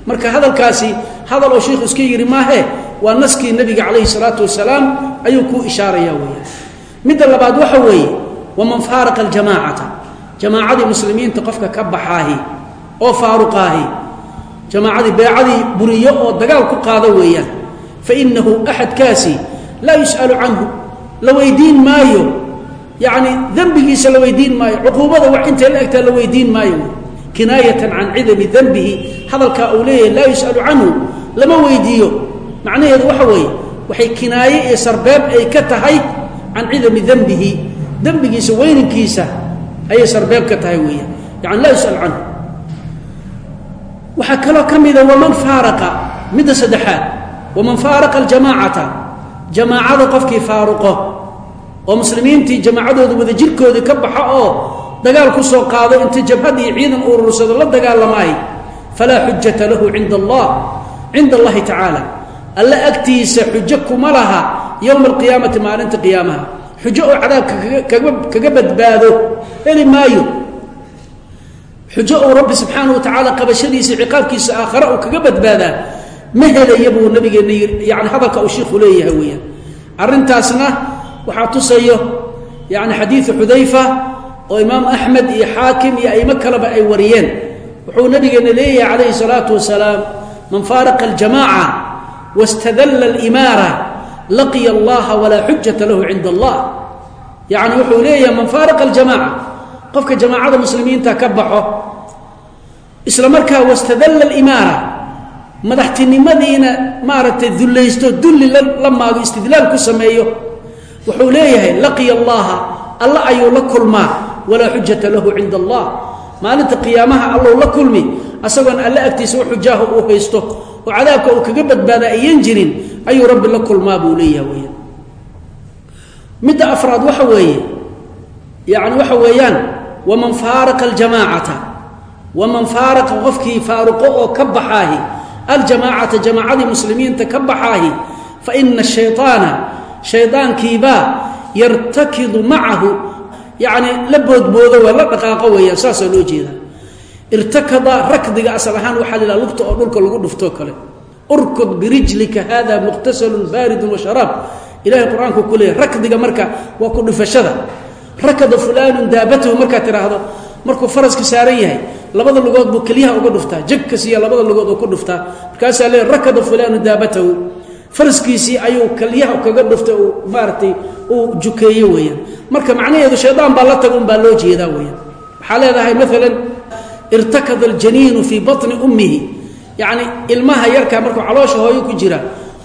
marka hadalkaasi hadal oo shiikhu iska yidhi maahe waa naskii nebiga calayhi salaatu wasalaam ayuu kuu ishaaraya weeyaan. Midda labaad waxa weeye waman faaraqa aljamaacata. Jamaacadii muslimiinta qofka ka baxaahi oo faaruqaahi jamaacadii beecadii buriyo oo dagaal ku qaado weeyaan. Fa innahu axadkaasi laa yus'alu canhu la weydiin maayo. Yacni dembigiisa la weydiin maayo cuquubada wax intay la egtaa la weydiin maayo. Kinaayatan can cidami dembihi hadalkaa uu leeyahay laa yus'alu canhu. Lama weydiiyo. Macnaheedu waxa weeye waxay kinaaye iyo sarbeeb ay ka tahay can cidami dembihi dembigiisa weyninkiisa ayay sarbeeb ka tahay weeyaan yani laa yus'al canhu. Waxaa kaloo ka mida waman faaraqa. Midda saddexaad waman faaraqa aljamaacata. Jamaacada qofkii faaruqo oo muslimiintii jamaacadooda wadajirkoodii ka baxo oo dagaal ku soo qaado inta jabhad iyo ciidan urursado la dagaalamaay falaa xujata lahu cinda allah cinda allahi tacaala alla agtiisa xujo kuma laha yowma alqiyaamati maalinta qiyaamaha xujo oo cadaabka kaga badbaado heli maayo xujo uu rabbi subxaana wa tacaala qabashadiisa ciqaabkiisa aakhare uu kaga badbaadaa ma helaya buu nabigeenna yani hadalka uu shiiku leeyahay weeyaan arrintaasna waxaa tusayo yani xadiidu xudayfa oo imaam axmed iyo xaakim iyo aimo kaleba ay wariyeen wuxuu nabigeenna leeyahay calayhi salaatu wasalaam man faaraqa aljamaaca wastadalla alimaara laqiya allaha walaa xujata lahu cinda allah yacni wuxuu leeyahay man faaraqa aljamaaca qofka jamaacada muslimiinta ka baxo isla markaa wastadalla alimaara madaxtinimadiina maaragtay dullaysto dulli la maago istidlaal ku sameeyo wuxuu leeyahay laqiya allaha alla ayuu la kulmaa walaa xujata lahu cinda allah maalinta qiyaamaha allou la kulmi asagoon alle agtiisa u xujaaha uu haysto oo cadaabka uu kaga badbaada ayan jirin ayuu rabbi la kulmaa buu leeyaha weyaan midda afraad waxa weeye yani waxa weeyaan waman faaraqa aljamaacata waman faaraqa qofkii faaruqo oo ka baxaahi aljamaacata jamaacadii muslimiinta ka baxaahi fa ina shayطaana shaydaankiibaa yartakidu macahu yacni la boodboodo waa la dhaqaaqo weeyaan saasaa loo jeedaa. Irtakada rakdiga asal ahaan waxaa la yidhaha lugta oo dhulka lagu dhuftoo kale. Urkud birijlika hada muqtasalun baaridun wa sharaab. Ilahay qur'aanku ku leeyahy rakdiga marka waa ku dhufashada. Rakada fulaanun daabatahu markaad tidhaahdo markuu faraska saaran yahay labada lugood buu kelyaha uga dhuftaa jagkasiiya labada lugood uu ku dhuftaa. Markaasaa leeyahy rakada fulaanu daabatahu faraskiisii ayuu kelyaha kaga weeyaan marka macnaheedu shaydaan baa la taga un baa loo jeedaa weeyaan. Waxaa leedahay maalan irtakada aljaniinu fii batni ummihi. Yacni ilmaha yarkaa markuu caloosha hooyo ku jira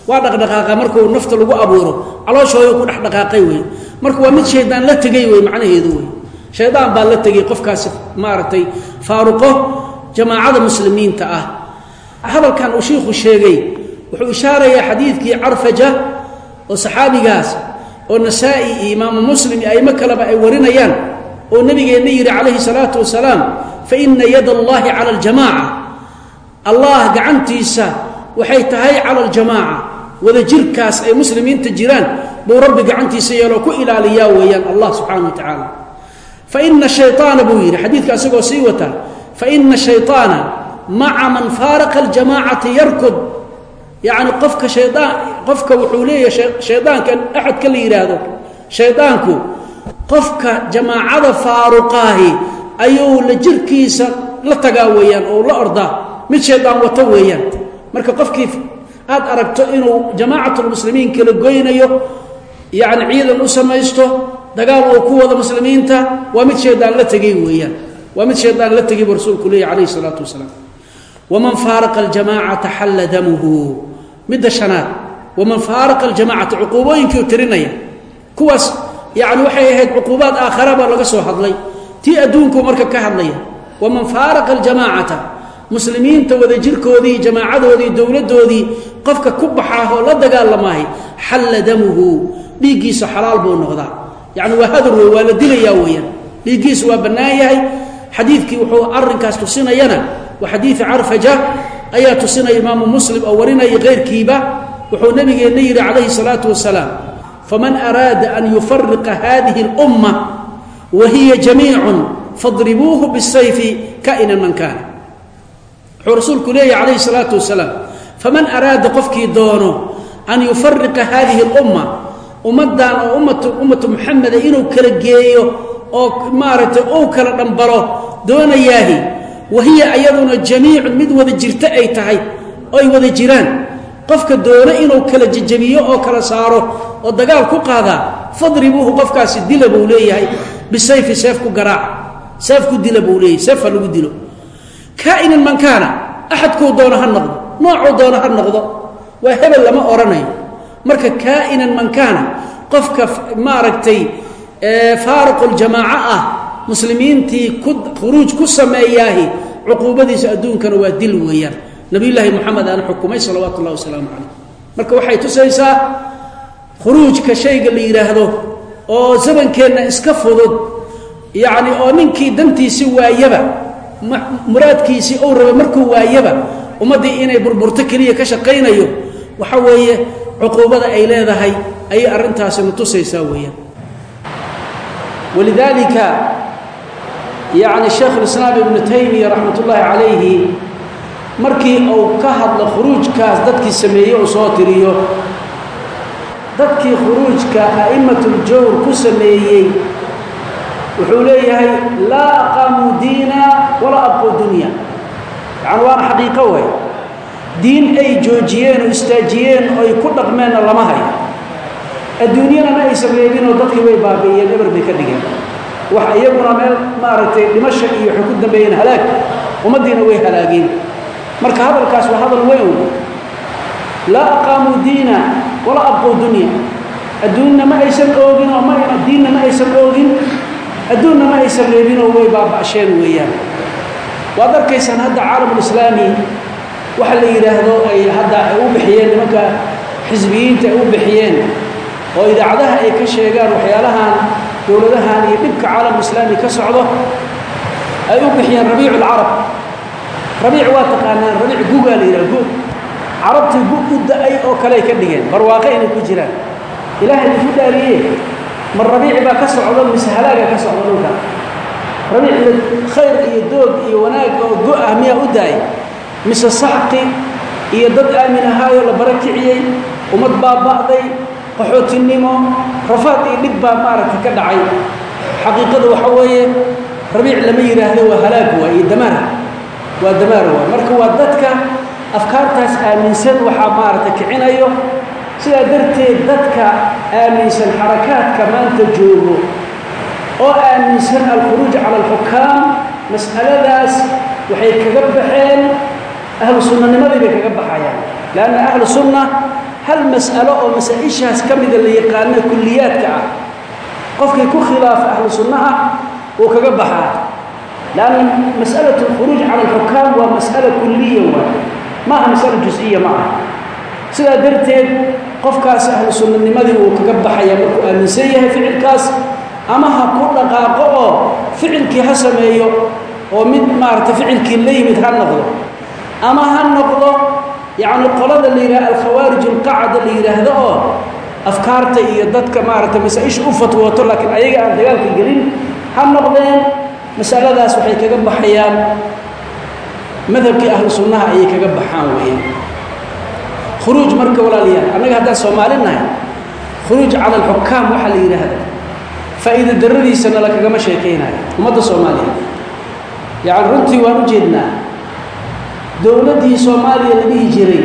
waa dhaqdhaqaaqa markuu nafta lagu abuuro caloosha hooyo ku dhexdhaqaaqay wey marka waa mid shaydaan la tegay wey macnaheedu wey shaydaan baa la tegay qofkaasi maaragtay faaruqo jamaacada muslimiinta ah. Hadalkan uu shiikhu sheegay wuxuu ishaarayaa xadiidkii carfaja oo saxaabigaas oo nasaa-i iyo imaamu muslim iyo aimo kaleba ay warinayaan oo nabigeenna yidhi calayhi salaatu wasalaam fa ina yada allahi cala aljamaaca. Allah gacantiisa waxay tahay cala aljamaaca. Wada jirkaas ay muslimiinta jiraan buu rabbi gacantiisa yeeloo ku ilaaliyaa weeyaan allah subxaana wa tacaala. Fa ina shayaana buu yidhi xadiidka isagoo sii wata fa ina shayطaana maca man faaraqa aljamaacata yarkud yacni qofka hayaan qofka wuxuu leeyahay shaydaanka axadka la yidhaahdo shaydaanku qofka jamaacada faaruqaahi ayuu la jirkiisa la tagaa weeyaan oo la ordaa. Mid shaydaan wato weeyaan. Marka qofkii aad aragto inuu jamaacatlmuslimiin kala goynayo yacni ciidan u samaysto dagaal uu ku wado muslimiinta waa mid shaydaan la tegay weeyaan. Waa mid shaydaan la tegay buu rasuulku leeyahy calayhi isalaatu wasalaam waman faaraqa aljamaacata xalla damuhu midda shanaad waman faaraqa aljamacata cuquubooyinkii u tirinaya kuwaas yacni waxay ahayd cuquubaad aakhara baa laga soo hadlay tii adduunkuu marka ka hadlaya waman faaraqa aljamaacata muslimiinta wadajirkoodii jamaacadoodii dowladdoodii qofka ku baxaahoo la dagaalamaahay xalla damuhu dhiiggiisa xalaal buu noqdaa yacni waa hadar wey waa la dilayaa weeyaan dhiiggiisu waa bannaan yahay xadiidkii wuxuu tusinayana waa xadiidi carfaja ayaa tusinaya imaamu muslim oo warinaya keyrkiiba wuxuu nabigeenna yidhi calayhi salaatu wasalaam faman araada an yufariqa hadihi اlumma wa hiya jamiicun fadribuuhu bisayfi ka'inan man kaana. Wuxuu rasuulku leeyahy calayhi salaatu wasalaam faman araada qofkii doono an yufariqa hadihi اlumma ummaddan oo ummatu muxameda inuu kala geeyo oo maaragtay uu kala dhambalo doonayaahi wahiya ayaduna jamiicun mid wada jirto ay tahay oo ay wada jiraan. Qofka doono inuu kala jejabiyo oo kala saaro oo dagaal ku qaadaa fadribuuhu qofkaasi dila buu leeyahay bisayfi seef ku garaaca seef ku dila buu leeyahay seef ha lagu dilo. Kaa'inan man kaana axadkuu doono ha noqdo noocuu doono ha noqdo waa hebel lama marka kaa'inan man kaana qofka maaragtay faariquljamaaco ah muslimiintii khuruuj ku sameeyaahi cuquubadiisa adduunkana waa dil weeyaan. Nabiyulaahi moxamed aana xukumay salawaatu ullahi wasalaamu calayh. Marka waxay tusaysaa khuruujka shayga la yidhaahdo oo zamankeenna iska fudud yacni oo ninkii dantiisi waayaba muraadkiisii ou raba markuu waayaba ummaddii inay burburto keliya ka shaqaynayo waxa weeye cuquubada ay leedahay ayay arrintaasina tusaysaa weeyaan. Walidaalika yacni sheekh ulislaam ibnu taymiya raxmat ullaahi calayhi markii uu ka hadlo khuruujkaas dadkii sameeyey uu soo tiriyo dadkii khuruujka a'imatuljawr ku sameeyey wuxuu leeyahay laa aqaamuu diina walaa abquu dunya. Yacani waana xaqiiqo way diin ay joojiyeen oo istaajiyeen oo ay ku dhaqmeenna lama hayo. Adduunyana ma aysan reebinoo dadkii way baabi'iyeen eber bay ka dhigeen wax iyaguna meel maaragtay dhimasha iyo waxay ku dambeeyeen halaag. Ummaddiina way halaageen. Marka hadalkaas waa hadal weyn. Laa aqaamuu diina walaa abquu dunya. Adduunna ma aysan oogin oo ma diinna ma aysan oogin. Adduunna ma aysan reebinoo way baaba'sheen weeyaan. Waad arkaysaan hadda caalamulislaami waxa la yidhaahdo ay hadda ay u bixiyeen nimanka xisbiyiinta ay u bixiyeen oo idaacadaha ay ka sheegaan waxyaalahan dowladahan iyo dhibka caalamulislaami ka socdo ay u bixiyeen rabiicu alcarab. Rabiic waa taqaanaan rabiic gugaa la yidhaha gug carabtii gu u da'ay oo kaley ka dhigeen barwaaqe inay ku jiraan. Ilaahay isu dhaariye mar rabiici baa ka socdo mise halaaga ka socdo dhulka? Rabiicda khayr iyo doog iyo wanaag oo go-ah miyaa u daay mise saxqi iyo dad aamin ahaayoo la bara kiciyey ummad baaba'day qaxootinimo rafaad iyo dhib baa maaragtay ka dhacay. Xaqiiqada waxa weeye rabiic lama yidhaahdo waa halaag waa iyo damaar. Waa damaar waa. Marka waa dadka afkaartaas aaminsan waxaa maaragtay kicinayo. Sidaa darteed dadka aaminsan xarakaadka maanta joogo oo aaminsan alkhuruuj cala alxukaam mas'aladaas waxay kaga baxeen ahlu bay kaga baxayaan. Leanna ahlu hal mas'alo oo masaa-ishaas ka mida la yaqaano kulliyaadka ah qofkii ku khilaafa ahlu sunnaha wuu kaga baxaa. Leanna mas'alatu alkhuruuj cala alxukaam waa mas'ala kulliya waay maaha mas'ala jus-iya ma aha. Sidaa darteed qofkaas ahlu sunnanimadii wuu kaga baxaya markuu aaminsan yahay ficilkaas ama ha ku dhaqaaqo oo ficilkii ha sameeyo oo mid maaragtay ficilkii la yimid ha noqdo ama ha noqdo yacni qolada la yidhaha alkhawaarij alqacda la yidhaahdo oo afkaarta iyo dadka maaragtay masaa-isha u fatwooto laakiin ayaga aan dagaalka gelin ha noqdeen masaladaas waxay kaga baxayaan. Madhabkii ahlu sunnaha ayay kaga baxaan weeyaan khuruuj marka walaalayaal annaga haddaan soomaali nahay khuruuj cala alxukaam waxaa la yidhaahda faa'iida daradiisana sheekaynayo ummadda soomaaliya yacni runtii waan u jeednaa dowladdii soomaaliya la dhihi jiray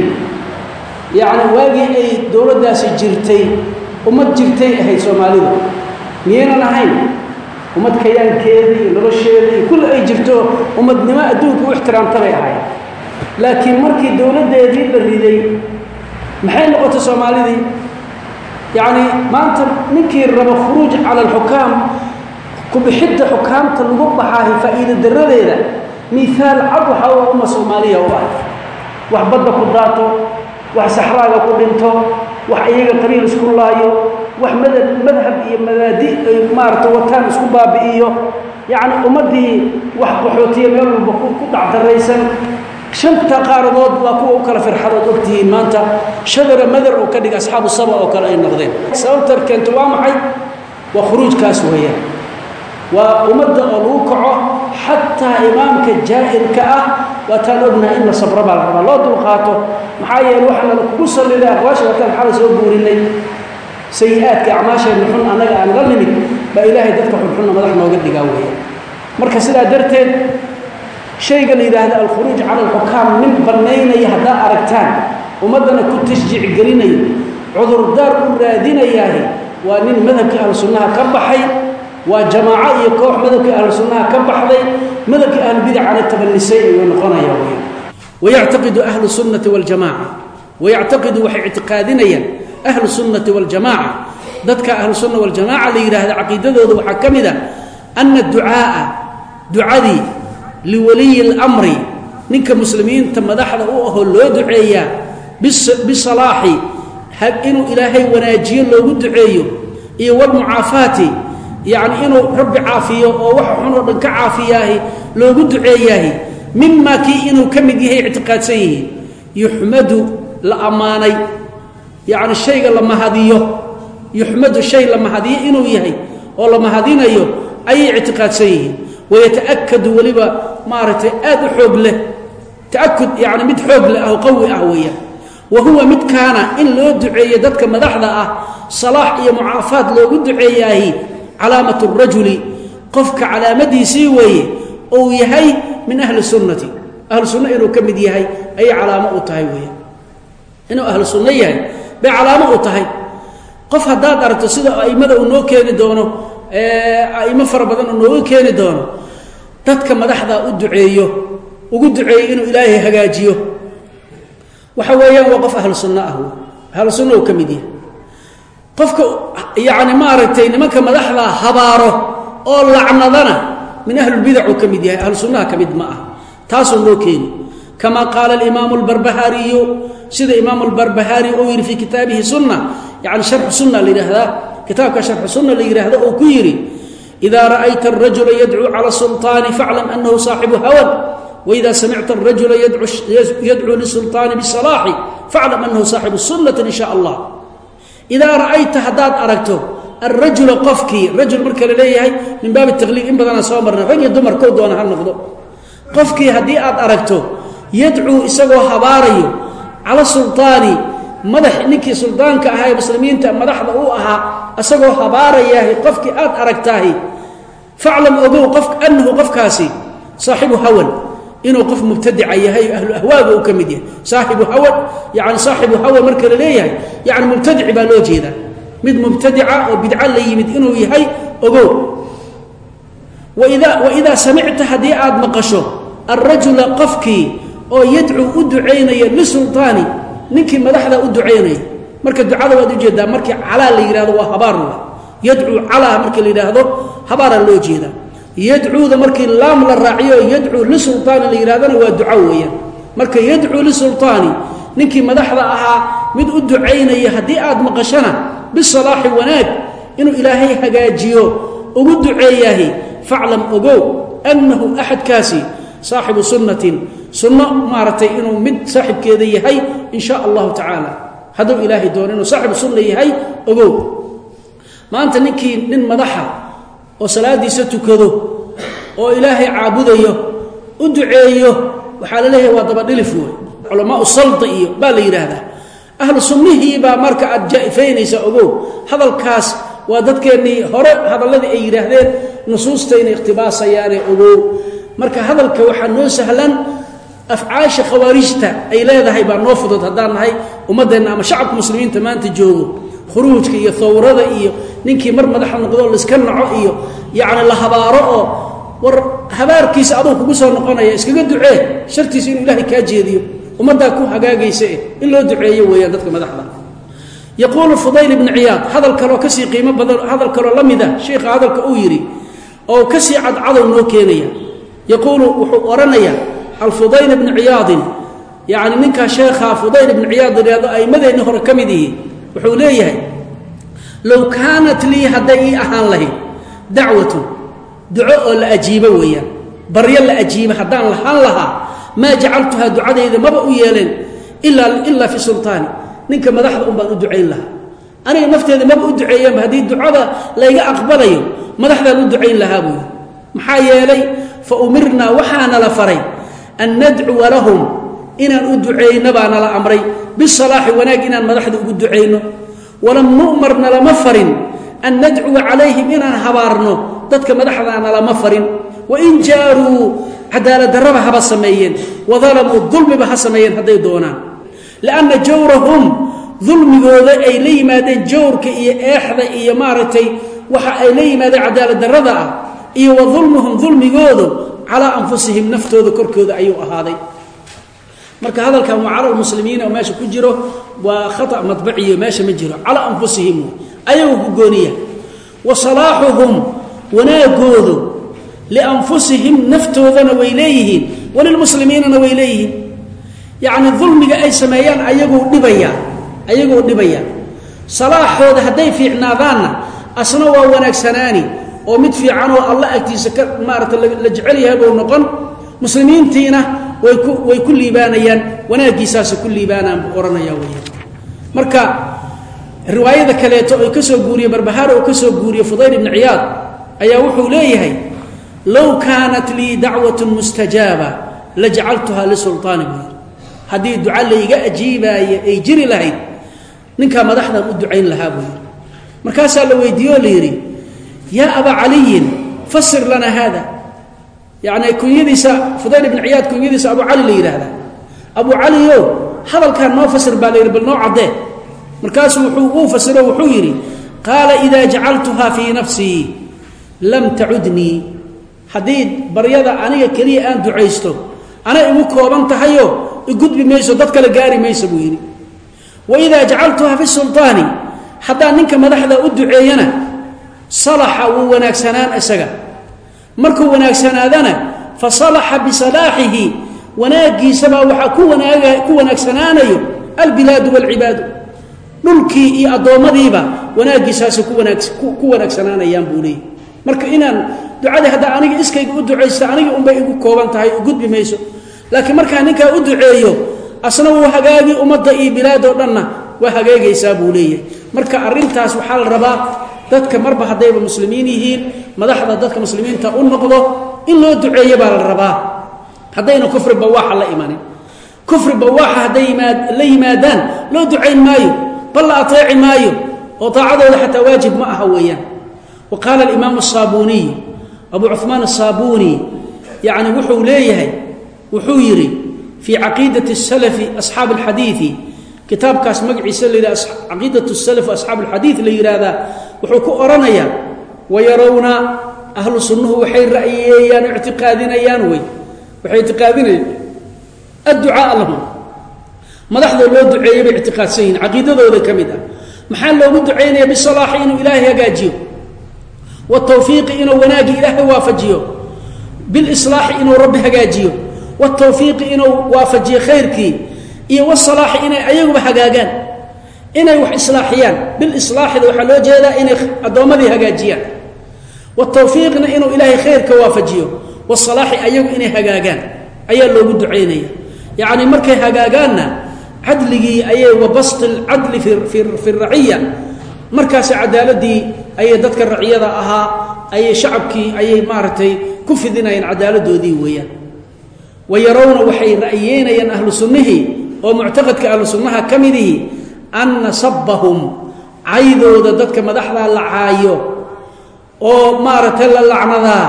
yacni waagii ay dowladdaasi jirtay ummad jirtay ahayd soomaalidu. Miyaynan ahayn? Ummad kayaankeeda iyo nolosheeda iyo kulli ay jirto ummadnimo adduunka u ixtiraamta bay ahayd laakiin markii dowladdeedii la riday maxay noqotay soomaalidii yacni maanta ninkii rabo khuruuj cala alxukaam kubixidda xukaamta lagu baxaahi faa'iida daradeeda miaal cad waxaa waa umma soomaaliya u ah wax badda ku daato wax saxraaga ku dhinto wax iyaga qabiil isku laayo wax madhab iyo mabaadi ay maaragta wataan isku baabi'iyo. Yacni ummaddii wax qaxootiya meel walba ku dhacdaraysan shanta qaaradood waa kuwa u kala firxadood ogtihiin maanta. Shadara madar oo ka dhiga asxaabu saba oo kale ay noqdeen. Sababta keento waa maxay? Waa khuruujkaas weeyaan waa ummadda oo lagu kaco xataa imaamka jaahilka ah waataan ognahay in la sabro baa la rabaa. Loo dulqaato maxaa yeele waxaana kugu salliday aqwaasha wataan xala soo guurinay. Sayi-aadka acmaasheenna xun annaga aan la nimid baa ilaahay dadka xunxunna madax nooga dhigaa weeyaan marka sidaa darteed shayga la yidhaahda alkhuruuj cala alxukaam nin bannaynaya haddaa aragtaan ummaddana ku tashjiic gelinayo cudurdaar u raadinayaahi waa nin madhabkii ahlu ka baxay waa jamaaco iyo koox madhabkii ahlu sunnaha ka baxday madhabkii ahlubidacana tabanisay ayuu noqonaya weya wayactaqidu ahlu sunnati waljamaaca wayactaqidu waxay ictiqaadinayaan ahlu sunnati waljamaaca dadka ahlu sunna waljamaaca la yidhaahda caqiidadooda waxaa ka mid a ana ducaaa ducadii liwaliyi اlamri ninka muslimiinta madaxda u ahoo loo duceeyaa bisalaaxi inuu ilaahay wanaajiyo loogu duceeyo iyo walmucaafaati yacni inuu rabbi caafiyo oo waxa xun oo dhan ka caafiyaahi loogu duceeyaahi mimaa kii inuu ka mid yahay ictiqaadsan yihiin yuxmadu la ammaanay. Yacni shayga la mahadiyo yuxmadu shay la mahadiyo inuu yahay oo la mahadinayo ayay ictiqaadsan yihiin wayataakadu weliba maaragtay aad u xoog leh taakud yani mid xoog leh oo qawi ah weeyaan wa huwa midkaana in loo duceeyo dadka madaxda ah salaax iyo mucaafaad loogu duceeyaahi calaamatu rajuli qofka calaamadiisii weeye ou yahay min ahli sunnati. Ahlu sunna inuu ka mid yahay ayay calaamo u tahay weeyaan inuu ahlu sunno yahay bay calaamo u tahay. Qof haddaad aragto sida a'immada uu noo keeni doono a'imo fara badan uu nooga keeni doono dadka madaxda u duceeyo ugu duceeyo inuu ilaahay hagaajiyo. Waxa weeyaan waa qof ahlu sunno ah. Ahlu sunna uu ka mid yahay qofka yani maaragtay nimanka madaxda habaaro oo lacnadana min ahlulbidacu ka mid yahay ahlu sunnaha ka mid ma ah taasuu loo keeni kamaa qaala alimaamu albarbahaariyu sida imaamu albarbahaari uu yidhi fii kitaabihi sunna yani sharxu sunna la yidhaahdaa kitaabka sharxu sunna la yidhaahda uu ku yidhi ida ra'ayta arajula yadcuu cala sulطaani faclam anahu saaxibu hawan wida samicta arajula yadcuu lisulطaani bisalaaxi faclam anahu saaxibu sunati in sha allah idaa ra'ayta haddaad aragto alrajula qofkii rajul marka la leeyahay min baabi taqliib in badanaa soo marna rag iyo dumar kow doona ha noqdo. Qofkii haddii aad aragto yadcuu isagoo habaarayo cala sulطaani madax ninkii suldaanka ahaa ee muslimiinta madaxda uu ahaa isagoo habaarayahay qofkii aad aragtaahi faclam ogow qof annahu qofkaasi saaxibu hawan inuu qof mubtadica yahay ahlu ahwaaga uu ka mid yahay. Saaxibu hawan yani saaxibu hawan marka la leeyahay yani mubtadici baa loo jeedaa. Mid mubtadica oo bidco la yimid inuu yahay ogow. Waidaa samicta haddii aad maqasho alrajula qofkii oo yadcuu u ducaynaya lisulطaani ninkii madaxda u ducaynaya. Marka ducada waad u jeedaa markii calaa la yihahdo waa habaar yadcuu calaa markii la yidhaahdo habaaraa loo jeedaa yadcuuda markii laam la raaciyo yadcuu lisulطaani la yidhahdana waa duco weeyaan. Marka yadcuu lisulطaani ninkii madaxda ahaa mid u ducaynaya haddii aad maqashana bisalaaxi wanaag inuu ilaahay hagaajiyo ugu duceeyahi faclam ogow annahu axadkaasi saaxibu sunnatin. Sunno maaragtay inuu mid saaxibkeeda yahay in sha allahu tacaala. Hadduu ilaahay doono inuu saaxibu sunna yahay ogow. Maanta ninkii nin madaxa oo salaadiisa tukado oo ilaahay caabudayo u duceeyo waxaa la leeyahay waa dabadhilif wey culamaau salda iyo baa la yidhaahdaa. Ahlu sunnihii baa marka aad jaa'ifaynaysa ogow. Hadalkaas waa dadkeennii hore hadalladii ay yidhaahdeen nusuustayna ikhhtibaasayaane ogow. Marka hadalka waxaa noo sahlan afcaasha khawaarijta ay leedahay baa noo fudud haddaan nahay ummaddeenna ama shacabka muslimiinta maanta joogo khuruujka iyo thawrada iyo ninkii mar madaxa noqdo laiska naco iyo yacni la habaaro oo war habaarkiisa aduu kugu soo noqonaya iskaga ducee shartiisa inuu ilaahay kaa jeediyo ummaddaa ku hagaagaysa eh in loo duceeyo weeyaan dadka madaxda. Yaquulu fudayl ibni ciyaad hadal kaloo ka sii qiimo badan hadal kaloo la mid ah sheikha hadalka uu yidhi oo ka sii cadcadow noo keenaya. Yaquulu wuxuu odhanayaa alfudayl ibni ciyaadin yacni ninkaa sheekhaa fudayl ibni ciyaad layihahdo aimmadeenni hore ka mid ihi wuxuu leeyahay low kaanat lii hadday ii ahaan lahayd dacwatun duco oo la ajiibo weeyaan baryo la ajiibo haddaan lahaan lahaa maa jacaltuhaa ducadayda maba u yeeleen ilaa fi sultaani ninka madaxda un baan u ducayn lahaa. Aniga nafteeda maba u duceeyaanba haddii ducada layga aqbalayo madaxdaan u ducayn lahaa buu yidhi. Maxaa yeelay fa umirnaa waxaana la faray an nadcuwa lahum inaan u ducayno baa nala amray bisalaaxi wanaag inaan madaxda ugu ducayno. Walam nu'mar nalama farin an nadcuwa calayhim inaan habaarno dadka madaxdaa nalama farin. Wain jaaruu cadaaladdarraba haba sameeyeen wadalamuu dulmiba ha sameeyeen hadday doonaan. Lianna jawrahum dulmigooda ay la yimaadeen jawrka iyo eexda iyo maaragtay waxa ay la yimaadeen cadaaladdarrada ah iyo wa dulmuhum dulmigoodu calaa anfusihim naftooda korkooda ayuu ahaaday marka hadalkan waa cala lmuslimiina oo meesha ku jiro waa khata madbaciyo meesha ma jiro. Calaa anfusihim ayagu ku gooniya. Wa salaaxuhum wanaagoodu lianfusihim naftoodana way leeyihiin. Walilmuslimiinana way leeyihiin. Yacni dulmiga ay sameeyaan ayaguu dhibaya ayaguu dhibaya. Salaaxooda hadday fiicnaadaanna asna waa wanaagsanaani. Oo mid fiicanoo alla agtiisa ka maarata la jecel yahay buu noqon. Muslimiintiina way ku liibaanayaan. Wanaaggiisaasa ku liibaanaan buu odhanaya weya marka riwaayada kaleeto ay ka soo guuriye barbahaar oo ka soo guuriye fudayl ibni ciyaad ayaa wuxuu leeyahay low kaanat lii dacwatun mustajaaba la jacaltuhaa lisulطaani buu yidhi haddii duca layga ajiibaaye ay jiri lahayd ninkaa madaxdan u ducayn lahaa yidhi markaasaa la weydiiye oo la yidhi yaa abaa caliyin fasir lana haada yani kunyadiisa fudayl ibn ciyaad kunyadiisa abu cali la yidhaahdaa abu caliyo hadalkan noo fasir baa la yidhi bal noo caddee markaasuu wuxuu uu fasiro wuxuu yidhi qaala idaa jacaltuhaa fii nafsii lam tacudnii. Haddii baryada aniga keliya aan ducaysto ana igu kooban tahayo igudbi mayso dad kale gaari mayso buu yidhi. Wa idaa jacaltuhaa fi sulطaani haddaan ninka madaxda u duceeyana salaxa wuu wanaagsanaan isaga markuu wanaagsanaadana fa salaxa bisalaaxihi wanaaggiisabaa waxaa ku wanaagsanaanayo albilaadu waalcibaadu dhulkii iyo addoommadiiba wanaaggiisaasi ku wanaag ku wanaagsanaanayaan buu leeyay marka inaan ducadii haddaa aniga iskayga u ducaysta aniga unbay igu kooban tahay gudbi mayso. Laakiin markaa ninkaa u duceeyo asna wuu hagaagi ummadda iyo bilaadoo dhanna waa hagaagaysaa buu leeyahay marka arrintaas waxaa la rabaa dadka marba haddayba muslimiin yihiin madaxda dadka muslimiinta u noqdo in loo duceeyo baa la rabaa. Haddayna kufri bawaaxa la imanin kufri bawaaxa hadday la yimaadaan loo ducayn maayo bal la ateeci maayo oo daacadooda xataa waajib ma aha weeyaan. Wa qaala alimaamu asaabuniy abu cumaan asaabuni yani wuxuu leeyahay wuxuu yidhi fii caqiidati salafi asxaab alxadiidi kitaabkaas magaciisa la yidhah caqiidat salaf asxaab alxadiid la yidhaahdaa wuxuu ku odhanayaa wayarawna ahlu sunnuhu waxay ra'yeeyaan ictiqaadinayaan wey waxay ictiqaadinayaan. Adducaaa lahum. Madaxdoo loo duceeyey bay ictiqaadsan yihiin caqiidadooda ka mid ah. Maxaa loogu ducaynaya bisalaaxi inuu ilaahay hagaajiyo. Watawfiiqi inuu wanaagi ilaahay waafajiyo. Bilislaaxi inuu rabbi hagaajiyo. Watawfiiqi inuu waafajiyo khayrkii iyo wasalaaxi inay ayaguba hagaagaan inay wax islaaxiyaan. Bilislaaxida waxaa loo jeedaa inay addoommadii hagaajiyaan. Watawfiiqna inuu ilaahay khayrka waafajiyo. Wasalaaxi ayagu inay hagaagaan ayaa loogu ducaynaya yacni markay hagaagaanna cadligii ayay wabasti lcadli fi raciya. Markaasi cadaaladii ayay dadka raciyada ahaa ayay shacabkii ayay maaragtay ku fidinayaan cadaaladoodii weeyaan. Wa yarawna waxay ra'yeynayaan ahlu oo muctaqadka ahlu sunnaha ka midihi anna sabbahum caydooda dadka madaxdaa la caayo oo maaragtay la lacnadaa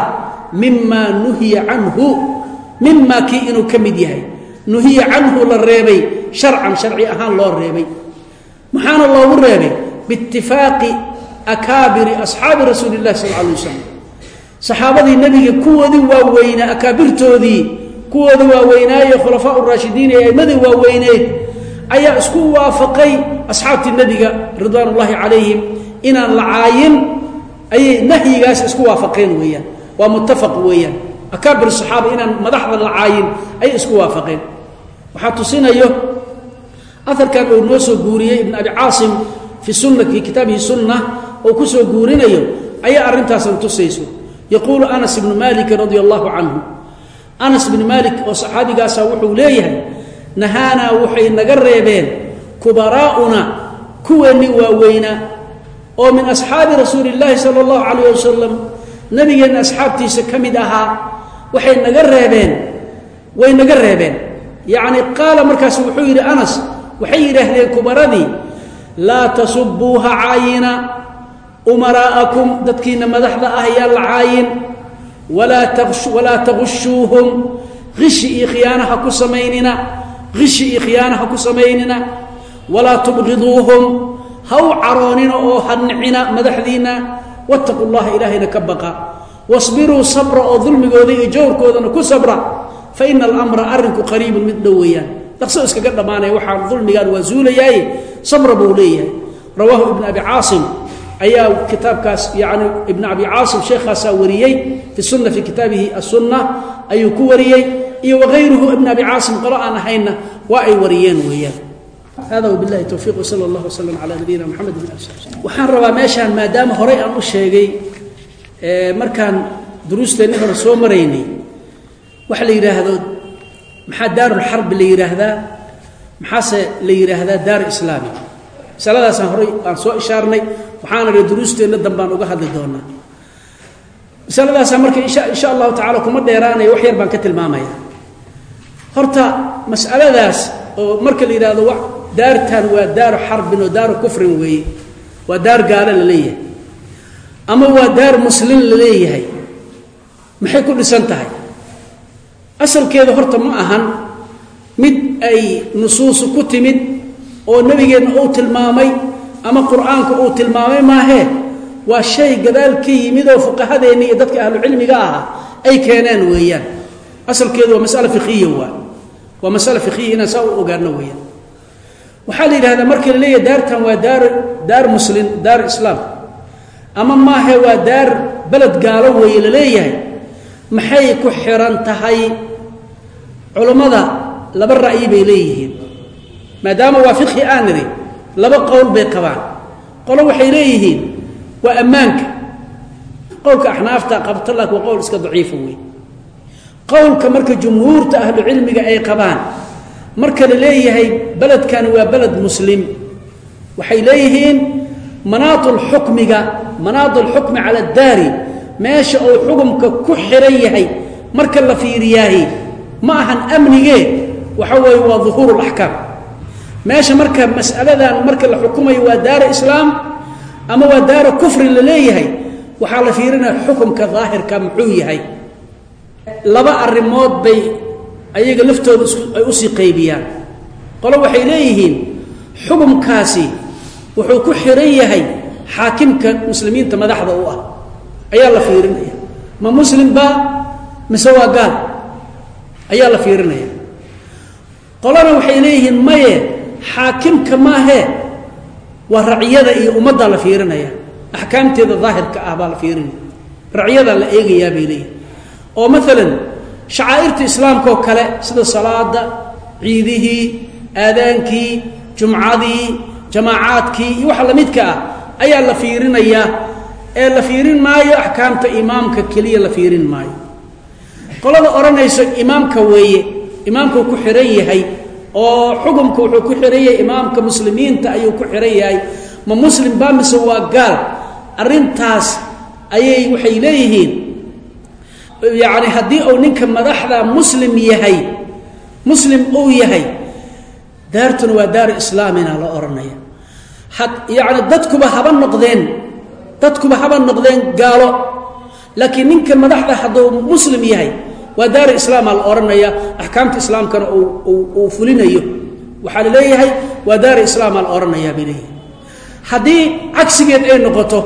mimaa nuhiya canhu mimaa kii inuu ka mid yahay. Nuhiya canhu la reebay sharcan sharci ahaan loo reebay. Maxaana loogu reebay? Biitifaaqi akaabiri asxaabi rasuuli illahi sal alay wasalam saxaabadii nebiga kuwoodii waaweynaa akaabirtoodii kuwoodii waaweynaaye khulafaa raashidiin ee aimadii waaweyneed ayaa isku waafaqay asxaabtii nebiga ridwaan calayhim inaan la caayin ayay nahyigaas isku waafaqeen weeyaan. Waa muttafaq weeyaan. Akaabir saxaaba inaan madaxda la caayin ayay isku waafaqeen. Waxaa tusinayo aarkan uu noo soo guuriyey ibn abi caasim fi sunna fii kitaabihi sunna oo ku soo guurinayo ayaa arrintaasan tusayso. Yaquulu anas ibnu maalikin radia allahu canhu anas ibnu maalik oo saxaabigaasa wuxuu leeyahay nahaanaa waxay naga reebeen kubaraa'una kuweennii waaweynaa oo min asxaabi rasuuli illaahi sala allahu calayh wasalam nabigeenna asxaabtiisa ka mid ahaa waxay naga reebeen way naga reebeen. Yacni qaala markaas wuxuu yidhi anas waxay yidhaahdeen kubaradii laa tasubuuha caayina umaraa'akum dadkiina madaxda ah yaa la caayin walaa tagushuuhum ishi iyo khiyaanaha ku samaynina. Ishi iyo khiyaanaha ku samaynina. Walaa tubqiduuhum ha u caroonina oo ha nicina madaxdiinna wattaqu llaha ilaahayna ka baqa. Wasbiruu sabra oo dulmigooda iyo jawrkoodana ku sabra. Fa ina alamra arrinku qariibun mid dhow weeyaan. Daqso iskaga dhammaanaya waxaa dulmigaan waa zuulayaaye sabra buu leeyahay. Rawaahu ibn abi caasim ayaa kitaabkaas yani ibn abi caasim sheekhaasaa wariyey fi sunna fi kitaabihi asunna ayuu ku wariyey. Iyo wakayruhu ibn abi caasim qolo aan ahaynna waa ay wariyeen weeyaan. Hada wbilahi towfiiq wsal allah wslm cala nabiyina mxamed bn ali waxaan rabaa meeshaan maadaama horey aan u sheegay markaan duruusteenni hore soo maraynay waxa la yidhaahdo maxaa daarulxarbi la yidhaahdaa maxaase la yidhaahdaa daar islaami? Masaladaasaan horey aan soo ishaarnay waxaana idhi duruusteenna dambaan uga hadli doonaa. Masaladaasa marka insha insha allahu tacala kuma dheeraanaya wax yar baan ka tilmaamaya. Horta mas'aladaas oo marka la yidhahdo daartan waa daaru xarbin oo daaru kufrin weeye. Waa daar gaalo la leeyahay. Ama waa daar muslin la leeyahay. Maxay ku dhisan tahay? Asalkeeda horta ma ahan mid ay nusuusu ku timid oo nebigeenna uu tilmaamay ama qur'aanku uu tilmaamay maahee waa shay gadaal ka yimid oo fuqahadeenni iyo dadka ahlucilmiga ahaa ay keeneen weeyaan. Asalkeedu waa masala fikiya waa. Waa masala fikiya inaan saa u ogaano weeyaan. Waxaa la yidhahdaa markii la daartan waa daar daar muslim daar islaam. Ama maahe waa daar beled gaalo weeye la maxay ku xiran tahay culammada laba ra'yi bay leeyihiin maadaama waa fiqhi aan nidhi laba qowl bay qabaan. Qolo waxay leeyihiin waa ammaanka. Qowlka axnaafta qabta laakin waa qowl iska daciifa wey qowlka marka jumhuurta ahlucilmiga ay qabaan marka la leeyahay beledkani waa beled muslim. Waxay leeyihiin manaatu lxukmiga manaatu lxukmi cala addaari meesha uu xukumka ku xiran yahay marka la fiiriyaahi ma ahan amnigee waxa weeye waa laxkaam meesha marka mas'aladan marka la xukumayo waa daara islaam ama waa daara kufri la leeyahay waxaa la fiirinaya xukumka daahirka muxuu yahay. Laba arrimood bay ayaga laftooda ay u sii qaybiyaan. Qolo waxay leeyihiin xukumkaasi wuxuu ku xiran yahay xaakimka muslimiinta madaxda u ah. Ayaa la fiirinaya. Ma muslim baa mise waa gaal? Ayaa la fiirinaya. Qolana waxay leeyihiin maye xaakimka maahee waa raciyada iyo ummaddaa la fiirinaya. Axkaamteeda daahirka ah baa la fiirinaya racyadaa la eegayaa bay leeyihiin oo maalan shacaa'irta islaamka oo kale sida salaada ciidihii aadaankii jumcadii jamaacaadkii iyo waxa lamidka ah ayaa la fiirinayaa ee la fiirin maayo axkaamta imaamka keliya la fiirin maayo. Qolada odhanayso imaamka weeye imaamkuu ku xihan yahay oo xukumka wuxuu ku xihan yahay imaamka muslimiinta ayuu ku xihan yahay ma muslim baa mise waa gaal? Arrintaas ayay waxay leeyihiin yacni haddii uu ninka madaxda muslim yahay muslim uu yahay daartuna waa daar islaamina la odhanaya had yacni dadkuba haba noqdeen dadkuba haba noqdeen gaalo. Laakiin ninka madaxda hadduu muslim yahay waa daara islaama la odhanaya axkaamta islaamkana uu fulinayo. Waxaa la leeyahay waa daara islaama la odhanayaa bay leeyahay haddii cagsigeed ay noqoto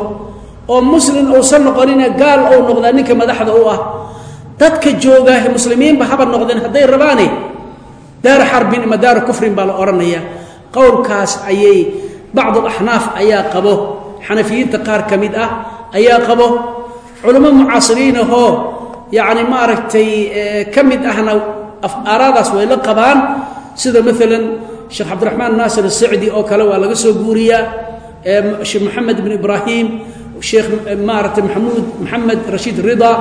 oo muslim uusan noqonine gaal ou noqdaa ninka madaxda u ah dadka joogaahe muslimiinba haba noqdeen hadday rabaane daara xarbin ama daara kufrin baa la odhanaya qowlkaas ayay bacdu axnaaf ayaa qabo xanafiyiinta qaar ka mid ah ayaa qabo culamo mucaasiriin yacni maaragtay ka mid ahna aaraadaas way la qabaan. Sida maalan sheekh cabdiraxmaan naasir asacdi oo kale waa laga soo guuriyaa. Sheekh moxamed ibn ibraahim sheekh maaragtay maxamuud maxamed rashiid rida.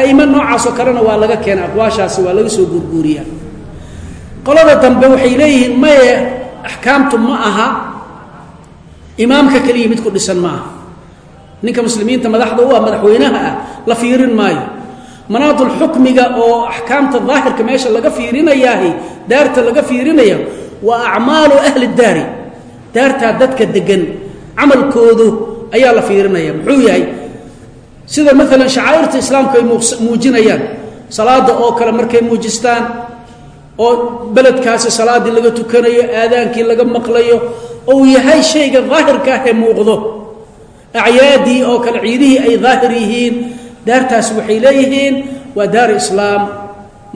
Aimo noocaasoo kalena waa laga keena aqwaashaasi waa laga soo guurguuriyaa qolada dambe waxay leeyihiin maye axkaamtu ma aha. Imaamka keliya mid ku dhisan ma ninka muslimiinta madaxda u ah madaxweynaha ah la fiirin maayo manaadul xukmiga oo axkaamta daahirka meesha laga fiirinayaahi daarta laga fiirinaya waa acmaalu ahli daari. Daartaa dadka degan camalkoodu ayaa la fiirinaya. Muxuu yahay? Sida maalan shacaa'irta islaamku ay muujinayaan salaada oo kale markay muujistaan oo beledkaasi salaaddii laga tukanayo aadaankii laga maqlayo ou yahay shayga daahirka ah ee muuqdo. Acyaadii oo kale ciidihii ay daahir yihiin daartaasi waxay leeyihiin waa daar islaam.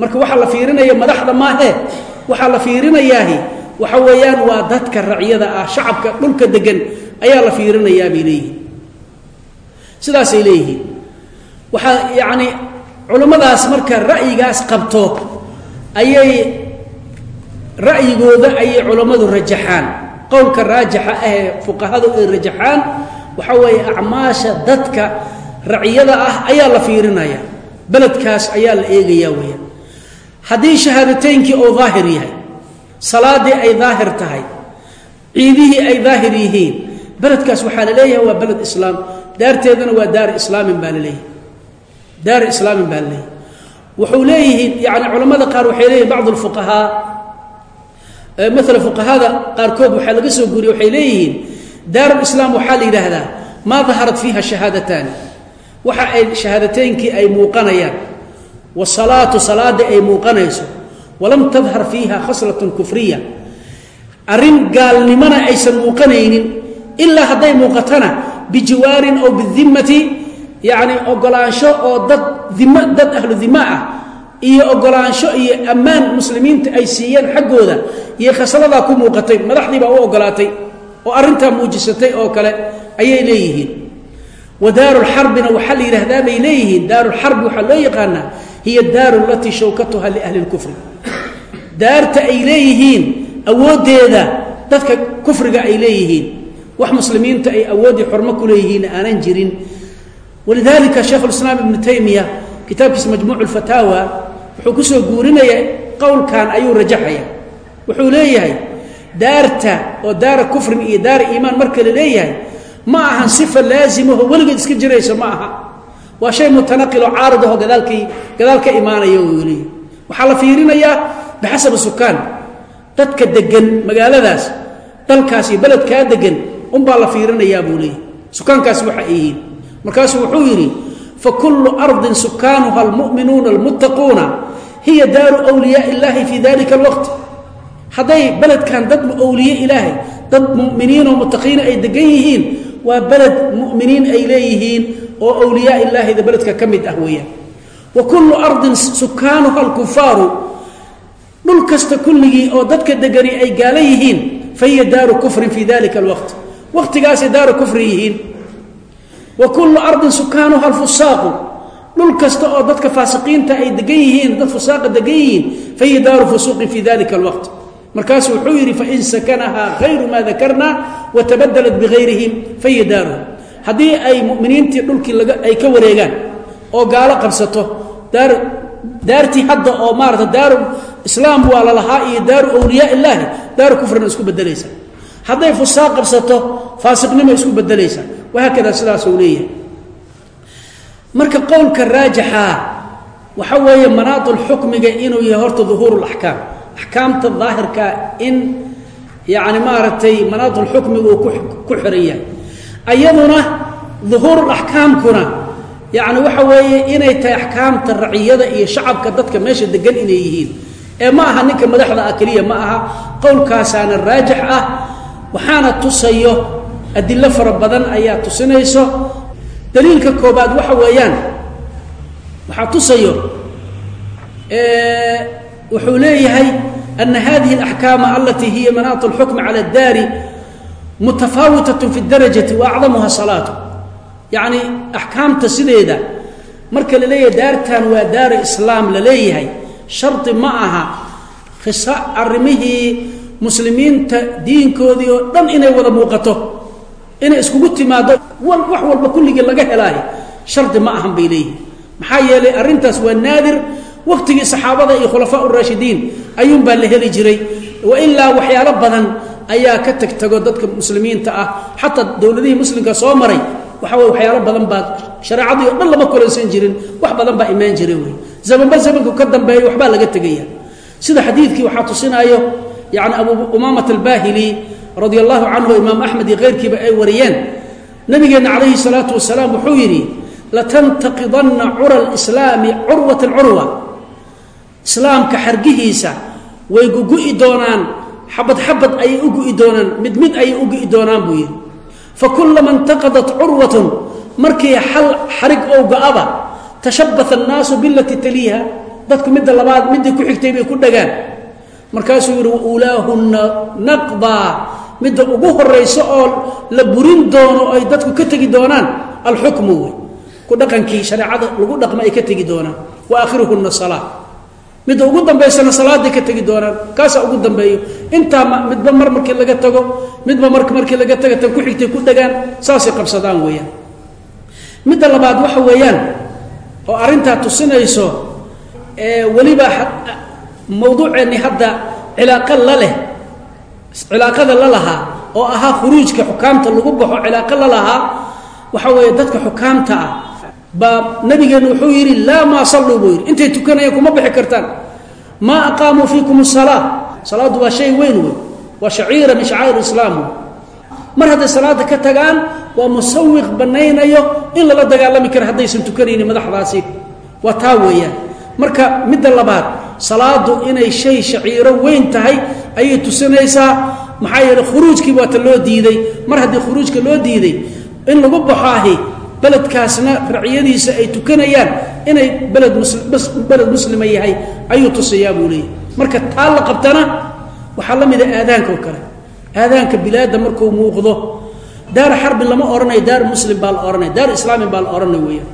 Marka waxaa la fiirinaya madaxda maahe waxaa la fiirinayaahi waxa weeyaan waa dadka racyada ah shacabka dhulka degan ayaa la fiirinayaa bay leeyihiin. Sidaasay leeyihiin. Waxaa yacni culummadaas marka ra'yigaas qabto ayay ra'yigooda ayay culammadu rajaxaan. Qowlka raajixa ahee fuqahadu ay rajaxaan waxaa weeye acmaasha dadka raciyada ah ayaa la fiirinaya. Beledkaas ayaa la eegayaa weeyaan. Haddii shahaadateynkii uu daahir yahay salaadii ay daahir tahay ciidihii ay daahir yihiin beledkaas waxaa la leeyahay waa beled islaam. Daarteedana waa daar islaamin baa la leeyahay. Daar islaamin baa la leeyahay. Wuxuu leeyihiin yani culamada qaar waxay leeyihiin bacd lfuqahaa maala fuqahada qaarkood waxaa laga soo guuriye waxay leeyihiin daarulislaam waxaa la yidhaahdaa maa daharat fiiha shahaadataani waxa ay shahaadateynkii ay muuqanayaan. Wasalaatu salaada ay muuqanayso. Walam tadhar fiiha khaslatun kufriya. Arrin gaalnimona aysan muuqanaynin ilaa hadday muuqatana bijiwaarin oo bidimmati yacni ogolaansho oo dad dim dad ahlu dima ah iyo ogolaansho iyo ammaan muslimiinta ay siiyeen xaggooda iyo khasladaa ku muuqatay madaxdii baa u ogolaatay oo arrintaa muujisatay oo kale ayay leeyihiin wa daarulxarbina waxaa la yidhaahdaa bay leeyihiin. Daarulxarbi waxaa loo yaqaanaa hiya daaru latii shawkatuha liahli lkufri daarta ay leeyihiin awooddeeda dadka kufriga ay leeyihiin. Wax muslimiinta ay awooddii xormo ku leeyihiin aanan jirin. Walidalika shaykhulislaam ibnu taymiya kitaabkiisa majmuuc lfataawa wuxuu ku soo guurinaya qowlkan ayuu rajaxaya. Wuxuu leeyahay daarta oo daara kufrin iyo daara iimaan marka la leeyahay ma ahan sifa laazimaho weligeed iska jirayso ma aha. Waa shay mutanaqiloo caarid aho gadaalkii gadaal ka imaanaya uu waxaa la fiirinayaa bixasabi sukaan dadka degan magaaladaas dalkaas iyo beledkaa degan unbaa la fiirinayaa buu leeyahy sukaankaasi waxa yihiin. Markaasuu wuxuu yidhi fakulu ardin sukaanuha almu'minuuna almuttaquuna hiya daaru wliyaa illaahi fii dalika alwaqt. Hadday beledkan dad awliye ilaahay dad muminiinoo muttaqiina ay degan yihiin waa beled muminiin ay leeyihiin oo awliyaa ilaahida beledka ka mid ah weeyaan. Wa kullu ardin sukaanuha alkufaaru dhul kasta kulligii oo dadka degani ay gaala yihiin fahiya daaru kufrin fii dalika alwaqt. Waqtigaasay daaru kufri yihiin. Wa kullu ardin sukaanuha alfusaaqu dhul kasta oo dadka faasiqiinta ay degan yihiin dad fusaaqa degan yihiin fahiya daaru fusuuqin fii dalika alwaqt markaasuu wuxuu yidhi fain sakanahaa hayru maa dakarna watabadalat bihayrihim fahiya daaruhum haddii ay muminiintii dhulkii ay ka wareegaan oo gaalo qabsato daar daartii hadda oo maarata daaru islaam waa lalahaa iyo daaru awliyaa illaahi daaru kufrina isku bedelaysa hadday fusaaq qabsato faasiqnimo isku bedelaysa wahaakada sidaasuu leeyahay. Marka qowlka raajixa waxa weeye manaadul xukmiga inuu yahay horta duhuur laxkaam axkaamta daahirkaa in yacni maaragtay manaadul xukmiga uu ku xiran yahay ayaduna duhuurul axkaamkuna yacni waxa weeye inay tahay axkaamta raciyada iyo shacabka dadka meesha degan inay yihiin. Ee ma aha ninka madaxda ah keliya ma aha qowlkaasaana raajix ah waxaana tusayo adilo fara badan ayaa tusinayso. Daliilka koobaad waxa weeyaan waxaa tusayo wuxuu leeyahay ana hadihi اlaxkaama alatii hiya manaat اlxukmi cala اdaari mutafaawitaة fi اdarajati waacdamuha salaatu yacni axkaamta sideeda marka la leeyahay daartan waa daara islaam la leeyahay shardi ma aha khisa arrimihii muslimiinta diinkoodii oo dhan inay wada muuqato inay iskugu timaado wax walba kulligii laga helaayo shardi ma ahan bay leeyihin maxaa yeelay arrintaas waa naadir wakhtigii saxaabada iyo khulafaa uraashidiin ayuunbaa la heli jiray. Wa ilaa waxyaalo badan ayaa ka tegtago dadka muslimiinta ah. Xataa dowladihii muslimka soo maray waxa wey waxyaalo badan baa shareecadii o dhan lama kolansan jirin wax badan baa imaan jira wey zamanba zamanku ka dambeeyo waxbaa laga tegaya sida xadiidkii waxaa tusinaayo yani abu umaamat albahili radi allahu canhu imaam axmed iyo keyrkiiba ay wariyeen. Nabigeenna calayhi salaatu wasalaam wuxuu yidhi latantaqidanna cura lislaami curwatan curwa islaamka xargihiisa way gugu'i doonaan xabad xabad ayay u gu'i doonaan mid mid ayay u gu'i doonaan buu yidhi. Fakulama intaqadat curwatun markii xal xarig ou ga-aba tashabbaha annaasu bilati taliiha dadku midda labaad middii ku xigtay bay ku dhagaan. Markaasuu yidhi waulaahunna naqdaa midda ugu horayso oo la burin doono ay dadku ka tegi doonaan alxukmu wey ku dhaqankii shareecada lagu dhaqma ay ka tegi doonaan. Wa salaa midda ugu dambaysana salaaday ka tegi doonaan kaasaa ugu dambeeyo. Intaa midba mar markii laga tago midba mar markii laga taga tan ku xigtay ku dhagaan saasay qabsadaan weeyaan. Midda labaad waxa weeyaan oo arrintaa tusinayso weliba mawduuceenni hadda cilaaqo la leh cilaaqada la lahaa oo ahaa khuruujka xukaamta lagu baxo cilaaqo la lahaa waxa weeye dadka xukaamta ah baa nabigeennu wuxuu yidhi laa maa salluu buu yidhi. Intay tukanayaan kuma bixi kartaan. Maa aqaamuu fiikum asalaa salaaddu waa shay weyn wey waa shaciira min shacaa'ir islaam. Mar hadday salaada ka tagaan waa musawiq banaynayo in lala dagaalami kara haddaysan tukanaynin madaxdaasi. Waa taa weeyaan. Marka midda labaad salaadu inay shay shaciiro weyn tahay ayay tusinaysaa. Maxaa yeele khuruujkii waata loo diiday. Mar haddii khuruujka loo diiday in lagu baxaahi beledkaasna raciyadiisa ay tukanayaan inay beled beled muslima yahay ayuu tusayaa buu leeyahy marka taa la qabtana waxaa la mida aadaanka oo kale. Aadaanka bilaadda markuu muuqdo daar xarbin lama odhanayo daar muslim baa la odhanaya daar islaamin baa la odhanay weeyaan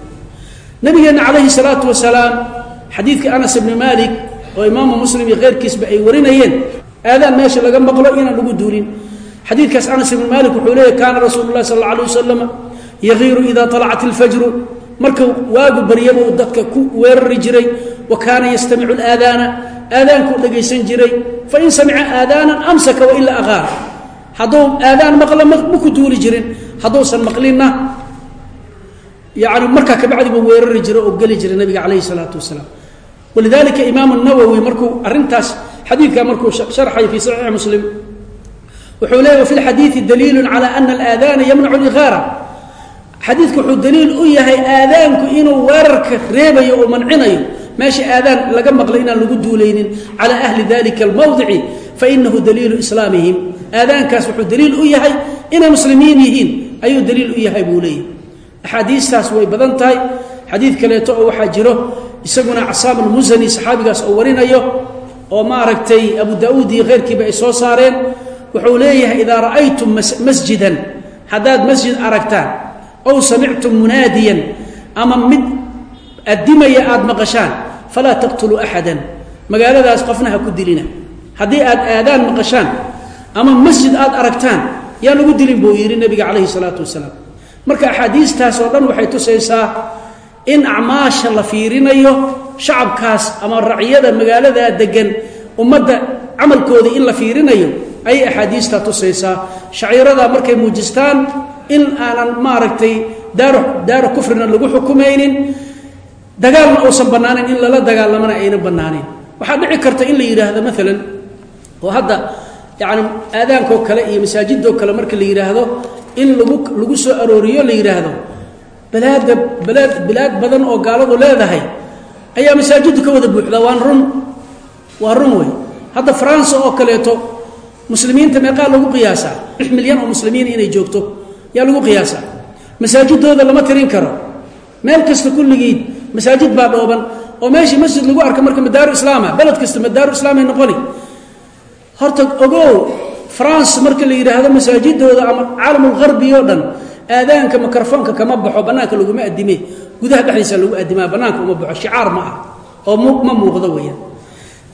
nabigeenna calayhi salaatu wasalaam xadiidka anas ibni maalik oo imaamu muslim iyo keyrkiisba ay warinayeen aadaan meesha laga maqlo inaan lagu duulin. Xadiidkaas anas ibni maalik wuxuu leeyahy kaana rasuulu llahi sal alla alay wasalam yagiiru ida alacat ilfajru markuu waagu baryaba uu dadka ku weerari jiray wa kaana yastamicu alaadaana aadaankuu dhagaysan jiray fain samica aadaanan amsaka wailaa aqaara hadduu aadaan maqlo ma ku duuli jirin hadduusan maqlinna yani markaa kabacdiba weerari jira oo geli jiray nabiga calayhi salaatu wasalaam. Walidalika imaam nawowi markuu arintaas xadiidka markuu sharxay fi saxiixi muslim wuxuu leeya fi lxadiidi daliilu cala ana alaadaana yamnacu ligaara xadiidku wuxuu daliil u yahay aadaanku inuu weerarka reebayo oo mancinayo. Meesha aadaan laga maqlay inaan lagu duulaynin cala ahli dalika almawdici fainahu daliilu islaamihim. Aadaankaas wuxuu daliil u yahay inay muslimiin yihiin ayuu daliil u yahay buu leeyahy axaadiistaas way badan tahay. Xadiid kaleeto oo waxaa jiro isaguna casaam almusani saxaabigaas oo warinayo oo maaragtay abu daauud iyo keyrkiiba ay soo saareen wuxuu leeyahay idaa ra'aytum masjidan haddaad masjid aragtaan ow samictum munaadiyan ama mid addimaya aada maqashaan falaa taqtuluu axadan magaaladaas qofna ha ku dilina haddii aad aadaan maqashaan ama masjid aad aragtaan yaa lagu dilin buu yidhi nebiga calayhi salaatu wasalaam marka axaadiistaas oo dhan waxay tusaysaa in acmaasha la fiirinayo shacabkaas ama racyada magaaladaa degan ummadda camalkooda in la fiirinayo ayay axaadiistaa tusaysaa shaciiradaa markay muujistaan in aanan maaragtay daaru kufrina lagu xukumaynin dagaalna uusan bannaanayn in lala dagaalamana ayna bannaanayn waxaa dhici karta in la yidhaahdo maalan oo hadda yacni aadaankoo kale iyo masaajidoo kale marka la yidhaahdo in lagu lagu soo arooriyo la yidhaahdo balaada balaad bilaad badan oo gaaladu leedahay ayaa masaajiddu ka wada buuxdaa waan run waa run wey hadda faransa oo kaleeto muslimiinta meeqaa lagu qiyaasaa. Lix milyan oo muslimiin inay joogto yaa lagu qiyaasaa. Masaajidooda lama tirin karo. Meel kasta kulligiid masaajid baa dhooban oo meeshii masjid lagu arka marka madaaru islaama beled kasta madaaru islaamay noqoni. Horta ogow france marka la yidhaahdo masaajidooda ama caalamulgarbi oo dhan aadaanka mikrofoonka kama baxo bannaanka laguma adime gudaha dhexdiisa lagu adimaa bannaanka uma baxo. Shicaar ma ah oo ma muuqdo weeyaan.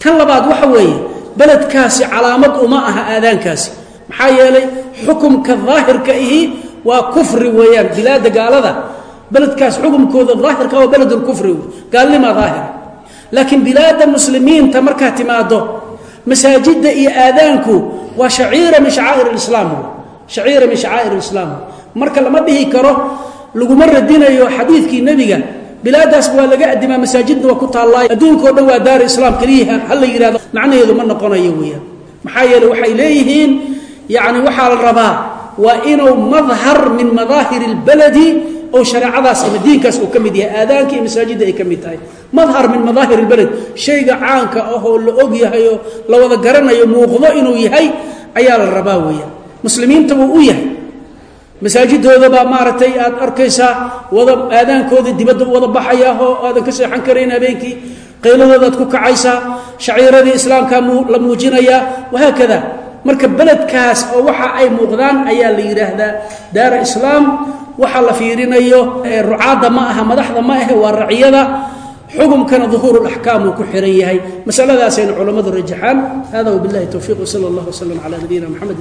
Tan labaad waxa weeye beledkaasi calaamad uma aha aadaankaasi. Maxaa yeelay xukumka daahirka ihi waa kufri weeyaan bilaada gaalada. Beledkaas xukumkooda daahirka waa beledulkufri gaalnimaa daahira laakiin bilaada muslimiinta markaa timaado masaajidda iyo aadaanku waa shaciira min shacaair islaam shaciira min shacaa'ir islaam marka lama dhihi karo laguma radinayo xadiidkii nebiga bilaadaas waa laga adimaa masaajidna waa ku taallaayo adduunka dhan waa daaru islaam keliyaha ha la yidhahdo macnaheedu ma noqonayo weeyaan. Maxaa yeele waxay leeyihiin yacni waxaa la rabaa waa inuu madhar min madaahir اlbaladi oo shareecadaas ama diinkaas uu ka mid yahay. Aadaanka iyo masaajidda ay ka mid tahay. Madhar min madaahir اlbalad shayga caanka ah oo la og yahay oo la wada garanayo muuqdo inuu yahay ayaa la rabaa weeyaan. Muslimiinta wuu u yahay. Masaajidoodabaa maaragtay aad arkaysaa wada aadaankooda dibadda wada baxaya oo aadan ka seexan karayn habeenkii. Qayladoodaad ku kacaysaa shaciiradii islaamkaa la muujinayaa wahaakada marka beledkaas oo waxa ay muuqdaan ayaa la yidhaahdaa daara islaam. Waxa la fiirinayo rucaadda ma aha madaxda ma ahe waa raciyada xukumkana duhuur اlaxkaam uu ku xiran yahay. Masaladaasayna culammadu rajaxaan. Hada wbilahi towfiiq wsala اllah wslm cala nabiyina mxamed